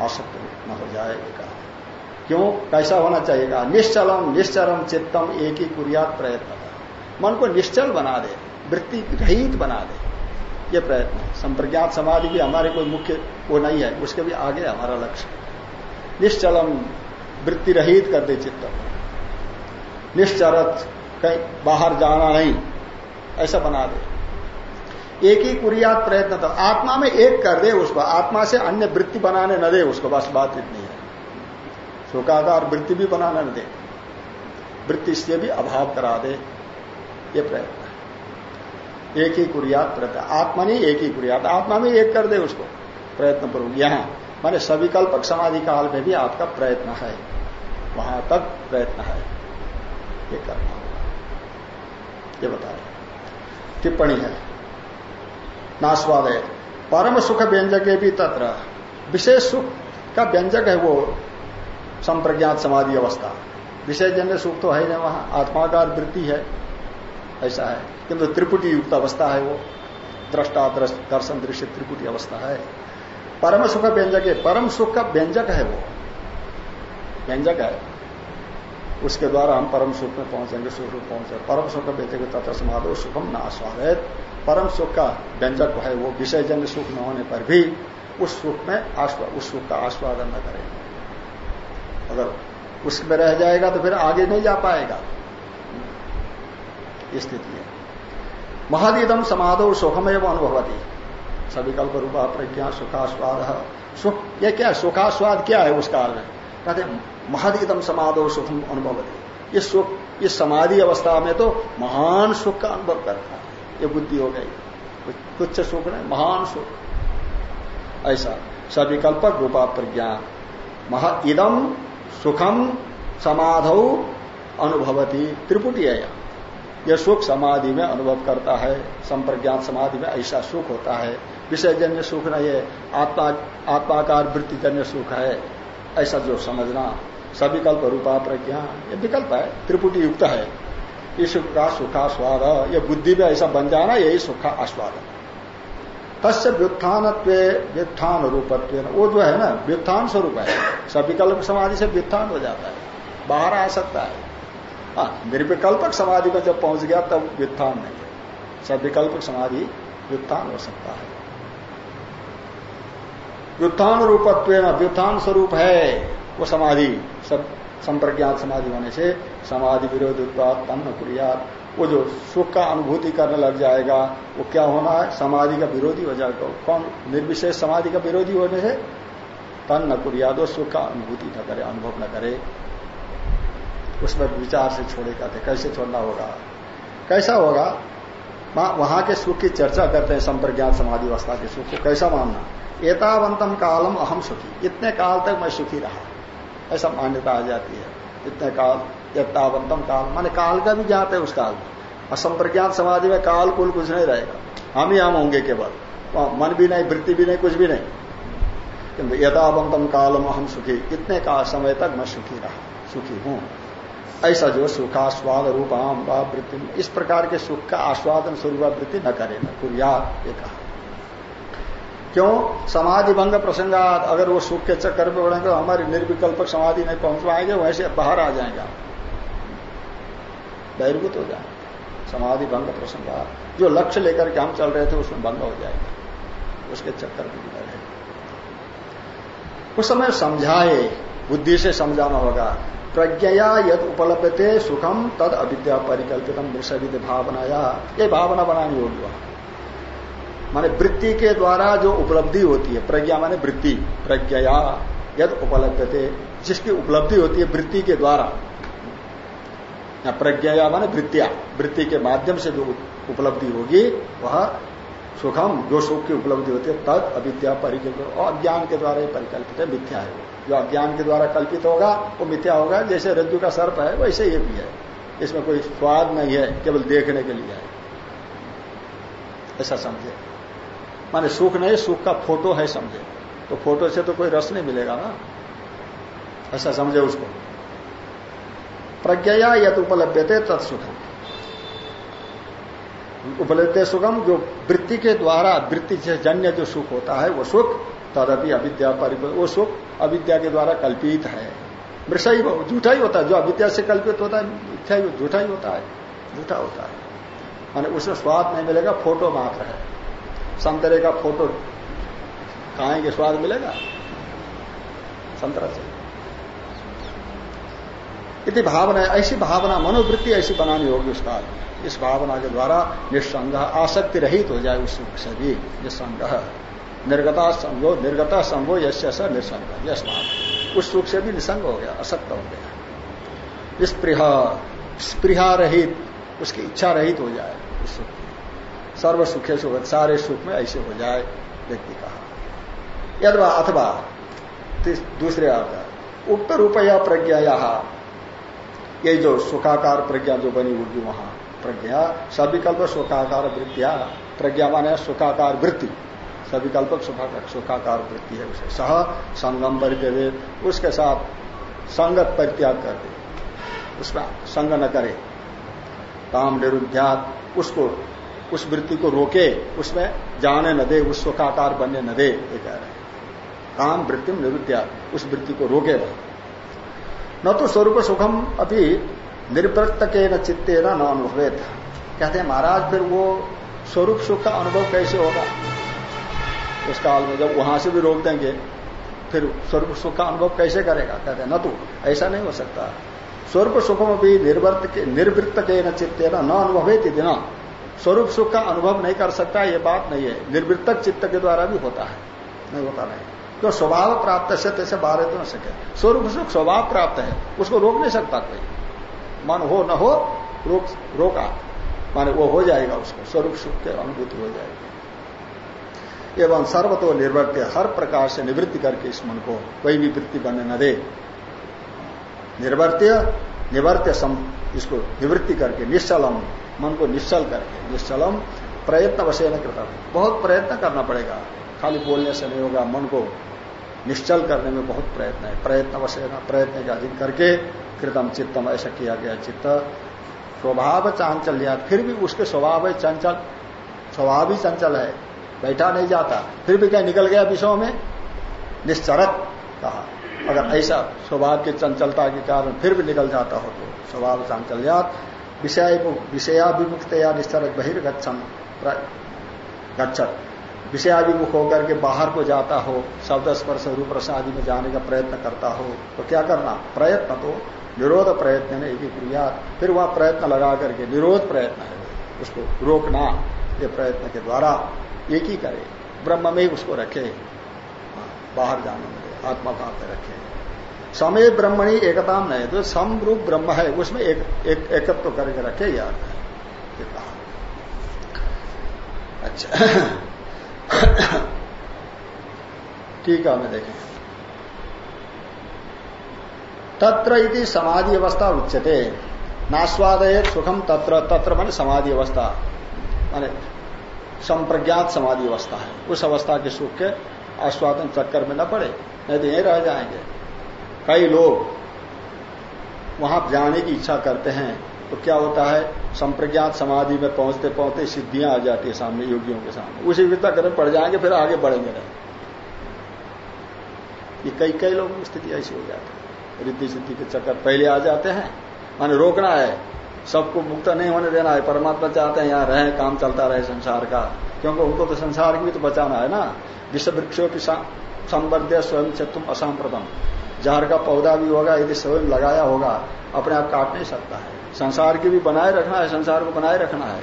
S1: आसक्त न हो जाए कहा क्यों? कैसा होना चाहिए कहा निश्चलम, निश्चरम चित्तम एक ही कुरियात प्रयत्न। मन को निश्चल बना दे, वृत्ति रहित बना दे। ये प्रयत्न। है संप्रज्ञात समाधि भी हमारे कोई मुख्य वो नहीं है, उसके भी आगे हमारा लक्ष्य। निश्चलम, वृत्ति रहित कर दे चित्त निश्चरत, कहीं बाहर जाना नहीं, ऐसा बना दे। एक ही कुरियात प्रयत्न था आत्मा में एक कर दे उसको, आत्मा से अन्य वृत्ति बनाने न दे उसको, बस बात इतनी है। शोकाकार वृत्ति भी बनाने न दे। वृत्ति से भी अभाव करा दे, ये प्रयत्न एक ही कुरियात प्रयत्न। आत्मा नहीं, एक ही कुरियात। आत्मा में एक कर दे उसको, प्रयत्न पूर्वक यहाँ, माने सविकल्पक समाधि काल में भी आपका प्रयत्न है। वहाँ तक प्रयत्न है। ये करना होगा। ये बता रहे टिप्पणी है। नास्वाद है परम सुख व्यंजक भी तत्र। विशेष सुख का व्यंजक है वो संप्रज्ञात समाधि अवस्था। विषय जन्य सुख तो है ना वहाँ। आत्माकार वृत्ति है। ऐसा है। किंतु त्रिपुटी युक्त अवस्था है वो। दृष्टा दर्शन दृश्य त्रिपुटी अवस्था है। परम सुख व्यंजक है परम सुख का व्यंजक है वो। व्यंजक है। उसके द्वारा हम परम सुख में पहुँचेंगे सुख रूप पहुँचे परम सुख व्यंजक तथा समाधो सुखम न आस्वादित परम सुख का व्यंजक है वो विषय जन्य सुख न होने पर भी उस सुख में उस सुख का आस्वादन न करेंगे अगर उसमें रह जाएगा तो फिर आगे नहीं जा पाएगा। स्थिति है। महदीदम समाधो सुखमेव अनुभवती। सविकल्प रूपा प्रज्ञा सुखास्वाद। सुख, ये क्या सुखास्वाद क्या है उस काल में? कहते महदीदम समाधो सुखम अनुभवती। ये सुख इस समाधि अवस्था में तो महान सुख का अनुभव करता है। ये बुद्धि हो गई। तुच्छ सुख नहीं, महान सुख। ऐसा सविकल्पक रूपा प्रज्ञा महा इदम सुखम समाधौ अनुभवती त्रिपुटी है यह सुख समाधि में अनुभव करता है संप्रज्ञात समाधि में ऐसा सुख होता है। विषयजन्य सुख नहीं है, आत्मा, आत्माकार वृत्तिजन्य सुख है। ऐसा जो समझना सविकल्प रूपा प्रज्ञा ये विकल्प है त्रिपुटी युक्त है। इस सुख का सुखास्वाद ये बुद्धि में ऐसा बन जाना, यही सुख का आस्वाद तस्य व्युत्थान व्युत्थान रूपत्व वो जो है ना, व्युत्थान स्वरूप है। सविकल्प समाधि से व्युत्थान हो जाता है। बाहर आ सकता है। हाँ निर्विकल्पक समाधि में जब पहुँच गया, तब व्युत्थान नहीं है। सब समाधि व्युत्थान हो सकता है। व्युत्थान रूपत्व व्युत्थान स्वरूप है वो समाधि, सब संप्रज्ञात समाधि होने से समाधि विरोध उत्पाद तन्न क्रियात वो जो सुख का अनुभूति करने लग जाएगा, वो क्या होना है? समाधि का विरोधी हो जाएगा। कौन? निर्विशेष समाधि का विरोधी होने से तन न कुरियादो सुख का अनुभूति न करे, अनुभव न करे। उसमें विचार से छोड़े कहते कैसे छोड़ना होगा? कैसा होगा? वहाँ के सुख की चर्चा करते हैं संप्रज्ञान समाधि अवस्था के सुख को कैसा मानना? एतावंतम कालम अहम सुखी। इतने काल तक मैं सुखी रहा। ऐसा मान्यता आ जाती है। इतने काल एतावंतम काल। माने काल का भी ज्ञात है उस काल में। असंप्रज्ञात समाधि में काल कुल कुछ नहीं रहेगा। हम ही हम होंगे केवल। मन भी नहीं, वृत्ति भी नहीं, कुछ भी नहीं। किंतु यदावंतम कालम अहम सुखी। इतने का समय तक मैं सुखी रहा। सुखी हूँ। ऐसा जो सुखास्वाद रूपाम वृत्ति। इस प्रकार के सुख का आस्वादन स्वरूप वृत्ति न करे। न कुरिया ये कहा। क्यों? समाधि भंग प्रसंगात, अगर वो सुख के चक्कर में बढ़ेंगे तो हमारी निर्विकल्पक समाधि नहीं पहुँच पाएँगे वैसे बाहर आ जाएँगे। बहिर्भूत हो जाए समाधि भंग प्रसंगात। जो लक्ष्य लेकर के हम चल रहे थे, उसमें भंग हो जाएगा। उसके चक्कर में रहे। उस समय समझाए, बुद्धि से समझाना होगा। प्रज्ञया यद उपलब्धते सुखम तद अविद्या परिकल्पितम विषविद भावनाया। ये भावना बनानी होगी वहाँ। माने वृत्ति के द्वारा जो उपलब्धि होती है, प्रज्ञा माने वृत्ति, प्रज्ञया यद उपलब्धते, जिसकी उपलब्धि होती है वृत्ति के द्वारा। या प्रज्ञया माने वृत्तिया, वृत्ति के माध्यम से जो उपलब्धि होगी, वह सुखम, जो सुख की उपलब्धि होती है, तद अविद्या परिकल्पित और अज्ञान के द्वारा ही परिकल्पित है, मिथ्या है जो अज्ञान के द्वारा कल्पित होगा, वो मिथ्या होगा, जैसे रज्जु का सर्प है, वैसे ये भी है। इसमें कोई स्वाद नहीं है, केवल देखने के लिए है। ऐसा समझे। माने सुख नहीं, सुख का फ़ोटो है समझे। तो फ़ोटो से तो कोई रस नहीं मिलेगा ना। ऐसा समझे उसको। प्रज्ञा यद उपलब्ध थे तत्सुखम उपलब्ध सुखम जो वृत्ति के द्वारा, वृत्ति से जन्य जो सुख होता है, वो सुख, तदपि अविद्या वो सुख अविद्या के द्वारा कल्पित है। मृषा ही झूठा ही होता है, जो अविद्या से कल्पित होता ही झूठा ही होता है। झूठा होता है। माने उसमें स्वाद नहीं मिलेगा, फ़ोटो मात्र है। संतरे का फ़ोटो। खाएँगे स्वाद मिलेगा? संतरा से। इति भावना, ऐसी भावना, मनोवृत्ति ऐसी बनानी होगी उस काल। इस भावना के द्वारा निस्संग आसक्ति रहित हो जाए उस सुख से भी निस्संग। निर्गता संगो निर्गता संगो यश निसंग यश उस सुख से भी निसंग हो गया असक्त हो गया। स्पृहा स्पृहा रहित, उसकी इच्छा रहित हो जाए। उस सुख सर्व सुखे सुख, सारे सुख में ऐसे हो जाए, व्यक्ति कहा यदवा अथवा दूसरे अर्थ उक्त रूपया प्रज्ञा ये जो सुखाकार प्रज्ञा जो बनी होगी वहाँ, प्रज्ञा, सविकल्प सुखाकार वृत्तिया। प्रज्ञा माने सुखाकार वृत्ति। सविकल्प सुखाकार वृत्ति है उसे। सह, संगम दे उसके साथ संगत परित्याग कर दे। उसमें संग न करे। काम निरुद्ध्यात, उसको उस वृत्ति को रोके, उसमें जाने न दे, उस सुखाकार बनने न दे, ये कह रहे हैं। काम वृत्ति में निरुद्ध्यात उस वृत्ति को रोके वह न तो स्वरूप सुखम अभी निर्वृत्त के न चित्ते न अनुभवेत कहते हैं, महाराज, फिर वो स्वरूप सुख का अनुभव कैसे होगा? उस काल में जब वहाँ से भी रोक देंगे, फिर स्वरूप सुख का अनुभव कैसे करेगा? कहते हैं, न तो ऐसा नहीं हो सकता। स्वरूप सुखम भी निर्वृत्त के निर्वृत्त के न चित्ते न। अनुभवे दिन स्वरूप सुख का अनुभव नहीं कर सकता, ये बात नहीं है। निर्वृत्तक चित्त के द्वारा भी होता है। नहीं होता नहीं। तो स्वभाव प्राप्त से तैसे बाहर तो न सके स्वरूप सुख, स्वभाव प्राप्त है, उसको रोक नहीं सकता कोई। मन हो, न हो, रोक, रोका। माने वो हो जाएगा उसको, स्वरूप सुख के अनुभूति हो जाएगी। एवं सर्वतो निर्वृत्य, हर प्रकार से निवृत्ति करके इस मन को कोई भी वृत्ति बनने न दे। निर्वर्त्य निवर्त्य सम, इसको निवृत्ति करके निश्चलम मन को निश्चल करके, निश्चलम प्रयत्न वशे न करता बहुत प्रयत्न करना पड़ेगा। खाली बोलने से नहीं होगा, मन को निश्चल करने में बहुत प्रयत्न है। प्रयत्न वशे न, प्रयत्न के अधीन करके कृतम चित्तम, ऐसा किया गया चित्त। स्वभाव चांचल्य फिर भी उसके स्वभाव चंचल, स्वभाव ही चंचल है। बैठा नहीं जाता। फिर भी क्या निकल गया विषयों में? निश्चरक कहा। अगर ऐसा स्वभाव की चंचलता के कारण फिर भी निकल जाता हो तो स्वभाव चांचल्यात विषय विषयाभिमुक्त या बहिर्गछन गच्छत। विषयाभिमुख होकर के बाहर को जाता हो, शब्द स्पर्श रूप रस आदि में जाने का प्रयत्न करता हो तो क्या करना? प्रयत्न तो निरोध प्रयत्न है एक क्रिया, फिर वह प्रयत्न लगा करके निरोध प्रयत्न है। उसको रोकना, ये प्रयत्न के द्वारा एक ही करे। ब्रह्म में ही उसको रखे। बाहर जाने में आत्मा भाव में रखे? समय ब्रह्मणी एकता में नहीं तो सम रूप ब्रह्म है उसमें एक, एक एकत्व तो करके रखे यार कहा। अच्छा। ठीक है मैं देखें। तत्र इति समाधि अवस्था उच्चते नास्वादय सुखम तत्र तत्र मान समाधि अवस्था। माने संप्रज्ञात समाधि अवस्था है। उस अवस्था के सुख के आस्वादन चक्कर में न पड़े नहीं तो यही रह जाएँगे। कई लोग वहाँ जाने की इच्छा करते हैं तो क्या होता है? संप्रज्ञात समाधि में पहुँचते पहुँचते सिद्धियाँ आ जाती है सामने योगियों के सामने। उसी विधा कदम पड़ जाएँगे, फिर आगे बढ़ेंगे नहीं। ये कई कई लोगों की स्थिति ऐसी हो जाती है। रिद्धि सिद्धि के चक्कर पहले आ जाते हैं, माने रोकना है। सबको मुक्त नहीं होने देना है, परमात्मा चाहते हैं यहाँ रहे, काम चलता रहे संसार का। क्योंकि उनको तो संसार की भी तो बचाना है ना। विश्व वृक्षों की संवर्ध्य स्वयं से तुम असाम्प्रतम। जहर का पौधा भी होगा, यदि स्वयं लगाया होगा, अपने आप काट नहीं सकता है। संसार की भी बनाए रखना है, संसार को बनाए रखना है।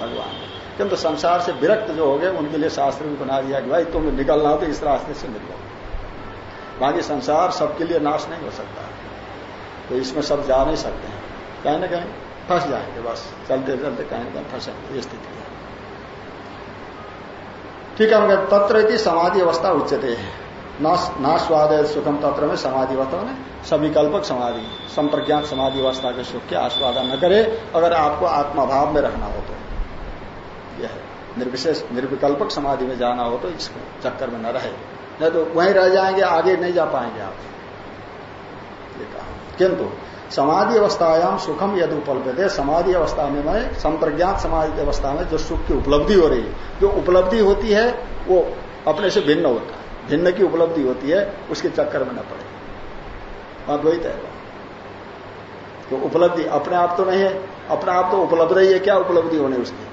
S1: भगवान। किंतु तो संसार से विरक्त जो हो गए, उनके लिए शास्त्र भी बना दिया कि भाई, तुम निकलना हो तो इस रास्ते से निकलो। बाकी संसार सबके लिए नाश नहीं हो सकता। तो इसमें सब जा नहीं सकते हैं। कहीं ना कहीं फंस जाएँगे बस। चलते चलते कहीं ना कहीं फंसेंगे, ये स्थिति है। ठीक है तत्र की समाधि अवस्था उच्चते है नास्वाद सुखम तत्र में समाधि अवस्था में समाधि, संप्रज्ञात समाधि अवस्था के सुख के आस्वादन न करे, अगर आपको आत्माभाव में रहना हो तो। यह निर्विशेष, निर्विकल्पक समाधि में जाना हो तो इस चक्कर में न रहे। नहीं तो वहीं रह जाएँगे, आगे नहीं जा पाएँगे आप। ये कहा। किंतु समाधि अवस्थायाम सुखम यदि उपलब्ध है समाधि अवस्था में मैं, संप्रज्ञात समाधि अवस्था में जो सुख की उपलब्धि हो रही है जो उपलब्धि होती है, वो अपने से भिन्न होता है। भिन्न की उपलब्धि होती है, उसके चक्कर में न पड़े। अद्वैत है। तो उपलब्धि अपने आप तो नहीं है, अपने आप तो उपलब्ध ही है, क्या उपलब्धि होनी उसकी?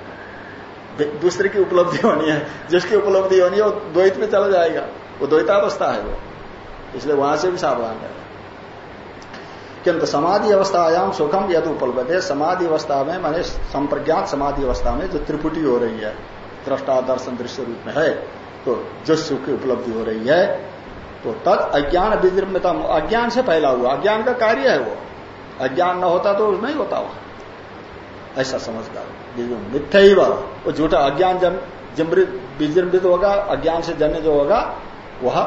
S1: दूसरे की उपलब्धि होनी है, जिसकी उपलब्धि होनी है, वो द्वैत में चला जाएगा। वो द्वैतावस्था है वो। इसलिए वहाँ से भी सावधान है किंतु समाधि अवस्थायाम सुखम यद उपलब्ध। है समाधि अवस्था में, माने संप्रज्ञात समाधि अवस्था में जो त्रिपुटी हो रही है, दृष्टा दर्शन दृश्य रूप में है तो जो सुख की उपलब्धि हो रही है तो तद अज्ञान विजृंभता अज्ञान से फैला हुआ, अज्ञान का कार्य है वो। अज्ञान न होता तो नहीं होता वहाँ ऐसा समझदार मिथ्या ही वह वो झूठा अज्ञान विजृंभित होगा, अज्ञान से जन्य जो होगा, वह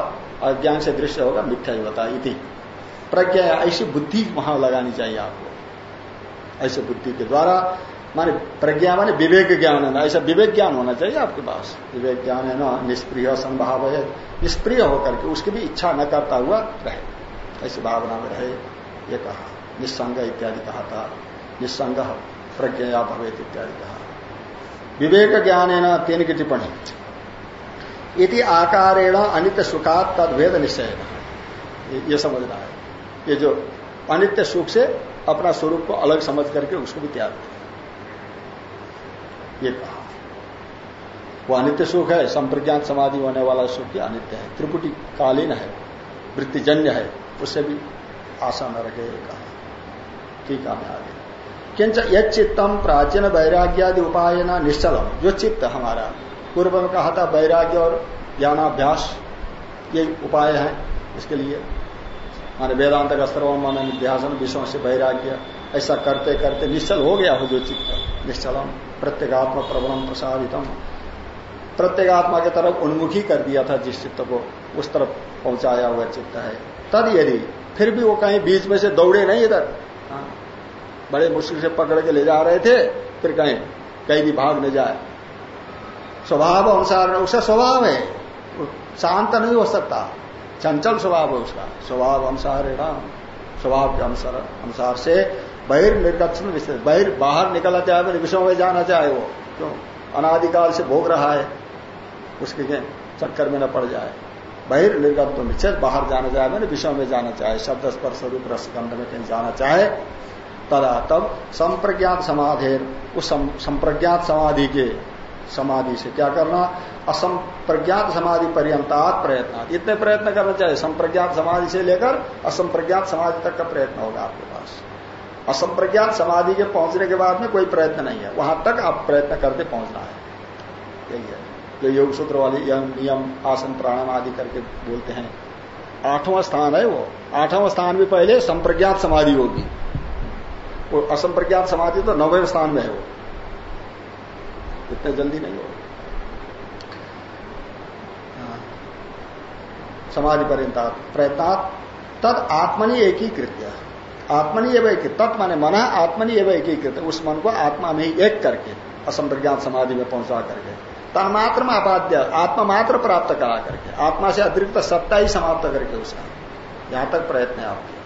S1: अज्ञान से दृश्य होगा, मिथ्या ही होता इति। प्रज्ञा, ऐसी बुद्धि वहाँ लगानी चाहिए आपको। ऐसे बुद्धि के द्वारा माने प्रज्ञा माने विवेक ज्ञान है ना, ऐसा विवेक ज्ञान होना चाहिए आपके पास। विवेक ज्ञान है ना, निष्प्रिय संभाव है, निष्प्रिय होकर के उसकी भी इच्छा न करता हुआ रहे। ऐसी भावना में रहे, ये कहा। निस्संग इत्यादि कहा था। निस्संग प्रज्ञा भवेत इत्यादि कहा। विवेक ज्ञान है ना, तीन की टिप्पणी। इति आकारेण अनित्य सुखात तदभेद निश्चय ये समझना है। ये जो अनित्य सुख से अपना स्वरूप को अलग समझ करके उसको भी त्याग ये कहा वो अनित्य सुख है, संप्रज्ञात समाधि होने वाला सुख अनित्य है। त्रिपुटी कालीन है, वृत्तिजन्य है उससे भी आशा न रखे कहा ठीक है, आगे। किंच चित्तम प्राचीन वैराग्यादि उपाय न निश्चलम। जो चित्त हमारा पूर्व में कहा था, वैराग्य और ज्ञानाभ्यास, ये उपाय है। इसके लिए माने वेदांत का सर्वमान निध्यासन विषयों से वैराग्य, ऐसा करते करते निश्चल हो गया हो जो चित्त। निश्चलम। प्रत्येगात्मा प्रबलम प्रसादितम प्रत्येगात्मा की तरफ़ उन्मुखी कर दिया था जिस चित्त को उस तरफ़ पहुँचाया हुआ चित्त है। तद यदि फिर भी वो कहीं बीच में से दौड़े नहीं इधर। हाँ, बड़े मुश्किल से पकड़ के ले जा रहे थे फिर कहीं कहीं भी भाग न जाए। स्वभाव अनुसार उसका स्वभाव है। शांत नहीं हो सकता। चंचल स्वभाव है उसका। स्वभाव अनुसार है स्वभाव के अनुसार अनुसार से बहिर्निर्गक्षण विषय, बहिर बाहर निकलना चाहे तो विषयों में जाना चाहे वो, क्यों? अनादिकाल से भोग रहा है, उसके चक्कर में न पड़ जाए। बहिर्निर्गत तो निश्चय बाहर जाना चाहे मैंने विषयों में जाना चाहे, शब्द स्पर्श, रूप रसगंध में कहीं जाना चाहे, तदा तब संप्रज्ञात समाधि, उस संप्रज्ञात समाधि के, समाधि से क्या करना? असंप्रज्ञात समाधि पर्यंतात प्रयत्न इतने प्रयत्न करना चाहिए संप्रज्ञात समाधि से लेकर असंप्रज्ञात समाधि तक का प्रयत्न होगा आपके। असंप्रज्ञात समाधि के पहुँचने के बाद में कोई प्रयत्न नहीं है। वहाँ तक आप प्रयत्न करते पहुँचना है। यही है। जो योग सूत्र वाले यम, नियम, आसन, प्राणायाम आदि करके बोलते हैं। आठवां स्थान है वो। आठवां स्थान भी पहले संप्रज्ञात समाधि होगी। वो असंप्रज्ञात समाधि तो नवे स्थान में है वो। इतने जल्दी नहीं होगा। हाँ। समाधि पर्यंता प्रयत्न तद आत्मनि एकीकृत्य। आत्मनि एवं एक तत् माने मन आत्मनि एवं एकीकृत उस मन को आत्मा में ही एक करके असंप्रज्ञात समाधि में पहुँचा करके। तन्मात्र में अपाद्य आत्मा मात्र प्राप्त करा करके, आत्मा से अतिरिक्त सत्ता ही समाप्त करके उसका। यहाँ तक प्रयत्न है आपके।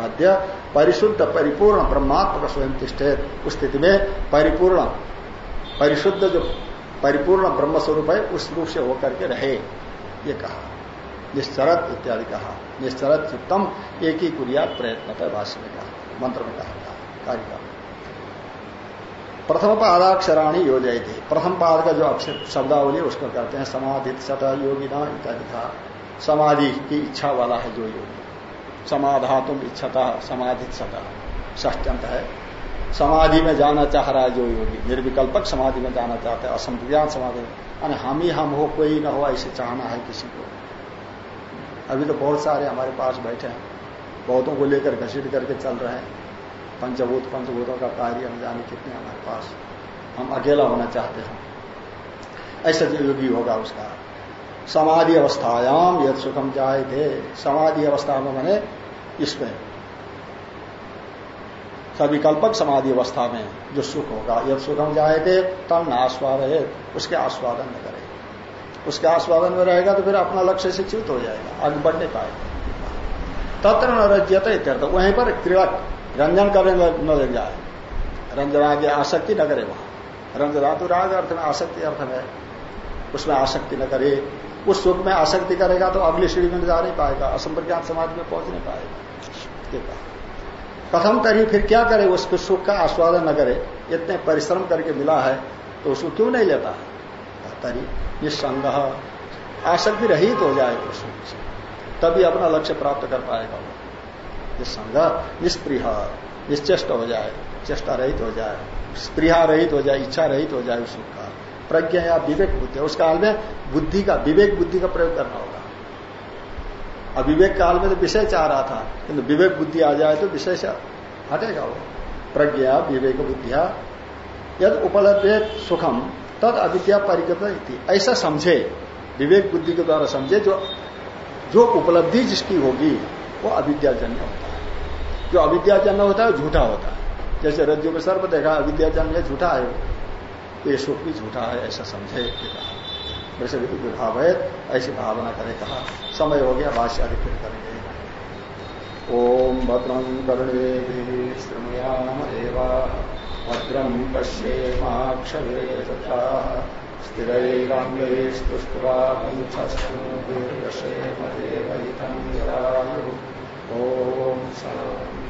S1: बाध्य परिशुद्ध, परिपूर्ण ब्रह्मात्म का स्वयं तिष्ठे, उस स्थिति में परिपूर्ण, परिशुद्ध जो परिपूर्ण ब्रह्म स्वरूप है, उस रूप से होकर के रहे, ये कहा। निश्चरत इत्यादि कहा। निश्चरत चित्तम एक ही कुरिया प्रयत्न था भाष्य में कहा, मंत्र में कहा था कार्य प्रथम पादाक्षराणी योजना थी प्रथम पाद का जो अक्षर, शब्दावली, उसको कहते हैं समाधि, सता योगी ना इत्यादि कहा समाधि की इच्छा वाला है जो योगी। समाधा तुम इच्छता, समाधि सता ष्टंत है। समाधि में जाना चाह रहा है जो योगी। निर्विकल्पक समाधि में जाना चाहते हैं। असंप्रज्ञात समाधि। यानी हम ही हम हो, कोई ना हो, ऐसे चाहना है किसी को। अभी तो बहुत सारे हमारे पास बैठे हैं। बहुतों को लेकर घसीट करके चल रहे हैं। पंचभूत पंचभूतों का कार्य हम जाने कितने हमारे पास। हम अकेला होना चाहते हैं। ऐसा जो योगी होगा उसका। समाधि अवस्थायाम यद सुखम जाए थे समाधि अवस्था में मैंने इसमें सविकल्पक समाधि अवस्था में जो सुख होगा, यद सुखम जाए थे तब न आस्वाद उसके आस्वादन में करे। उसके आस्वादन में रहेगा तो फिर अपना लक्ष्य से च्युत हो जाएगा, आगे बढ़ने पाएगा। तत्र न रज्यत इत्यर्थ, वहीं पर क्रीड़ा रंजन करने न लग जाए। रंजना की आसक्ति न करे वहाँ। रंजना तो राग अर्थ में आसक्ति अर्थ में उसमें आसक्ति न करे। उस सुख में आसक्ति करेगा तो अगली सीढ़ी में जा नहीं पाएगा असंप्रज्ञात समाज में पहुँच नहीं पाएगा। प्रथम तरी फिर क्या करे उसके सुख का आस्वादन न करे, इतने परिश्रम करके मिला है तो उसको क्यों नहीं लेता? है तरी। निस्संग आसक्ति रहित हो जाए उस से, तभी अपना लक्ष्य प्राप्त कर पाएगा वो। निस्संग निष्प्रिय निश्चेष्ट हो जाए, चेष्टा रहित हो जाए स्प्रिया रहित हो जाए, इच्छा रहित हो जाए उस का। प्रज्ञा या विवेक बुद्धि, उस काल में बुद्धि का, विवेक बुद्धि का प्रयोग करना होगा। अविवेक काल में तो विषय चाह रहा था, किंतु विवेक बुद्धि आ जाए तो विषय से हटेगा वो। प्रज्ञा, विवेक बुद्धिया, यद उपलब्ध सुखम तद अविद्या परिकल्पित ऐसा समझे, विवेक बुद्धि के द्वारा समझे, जो जो उपलब्धि जिसकी होगी, वो अविद्याजन्य होता है। जो अविद्याजन्य होता है झूठा होता है। जैसे रज्जु में सर्प देखा, अविद्याजन्य झूठा है। ये सुख भी झूठा है, ऐसा समझे। वैसे भी विभाव है, ऐसी भावना करे, कहा, समय हो गया, भाष्य आदि फिर करेंगे। ओम भद्रं कर्णे श्रृणुयाम भद्रम पश्येमाक्षता स्थिरैराङ्गैस्तुष्ट्वामुच्छस्तेमदेवहितं जरायु ॐ शान्ति शान्ति।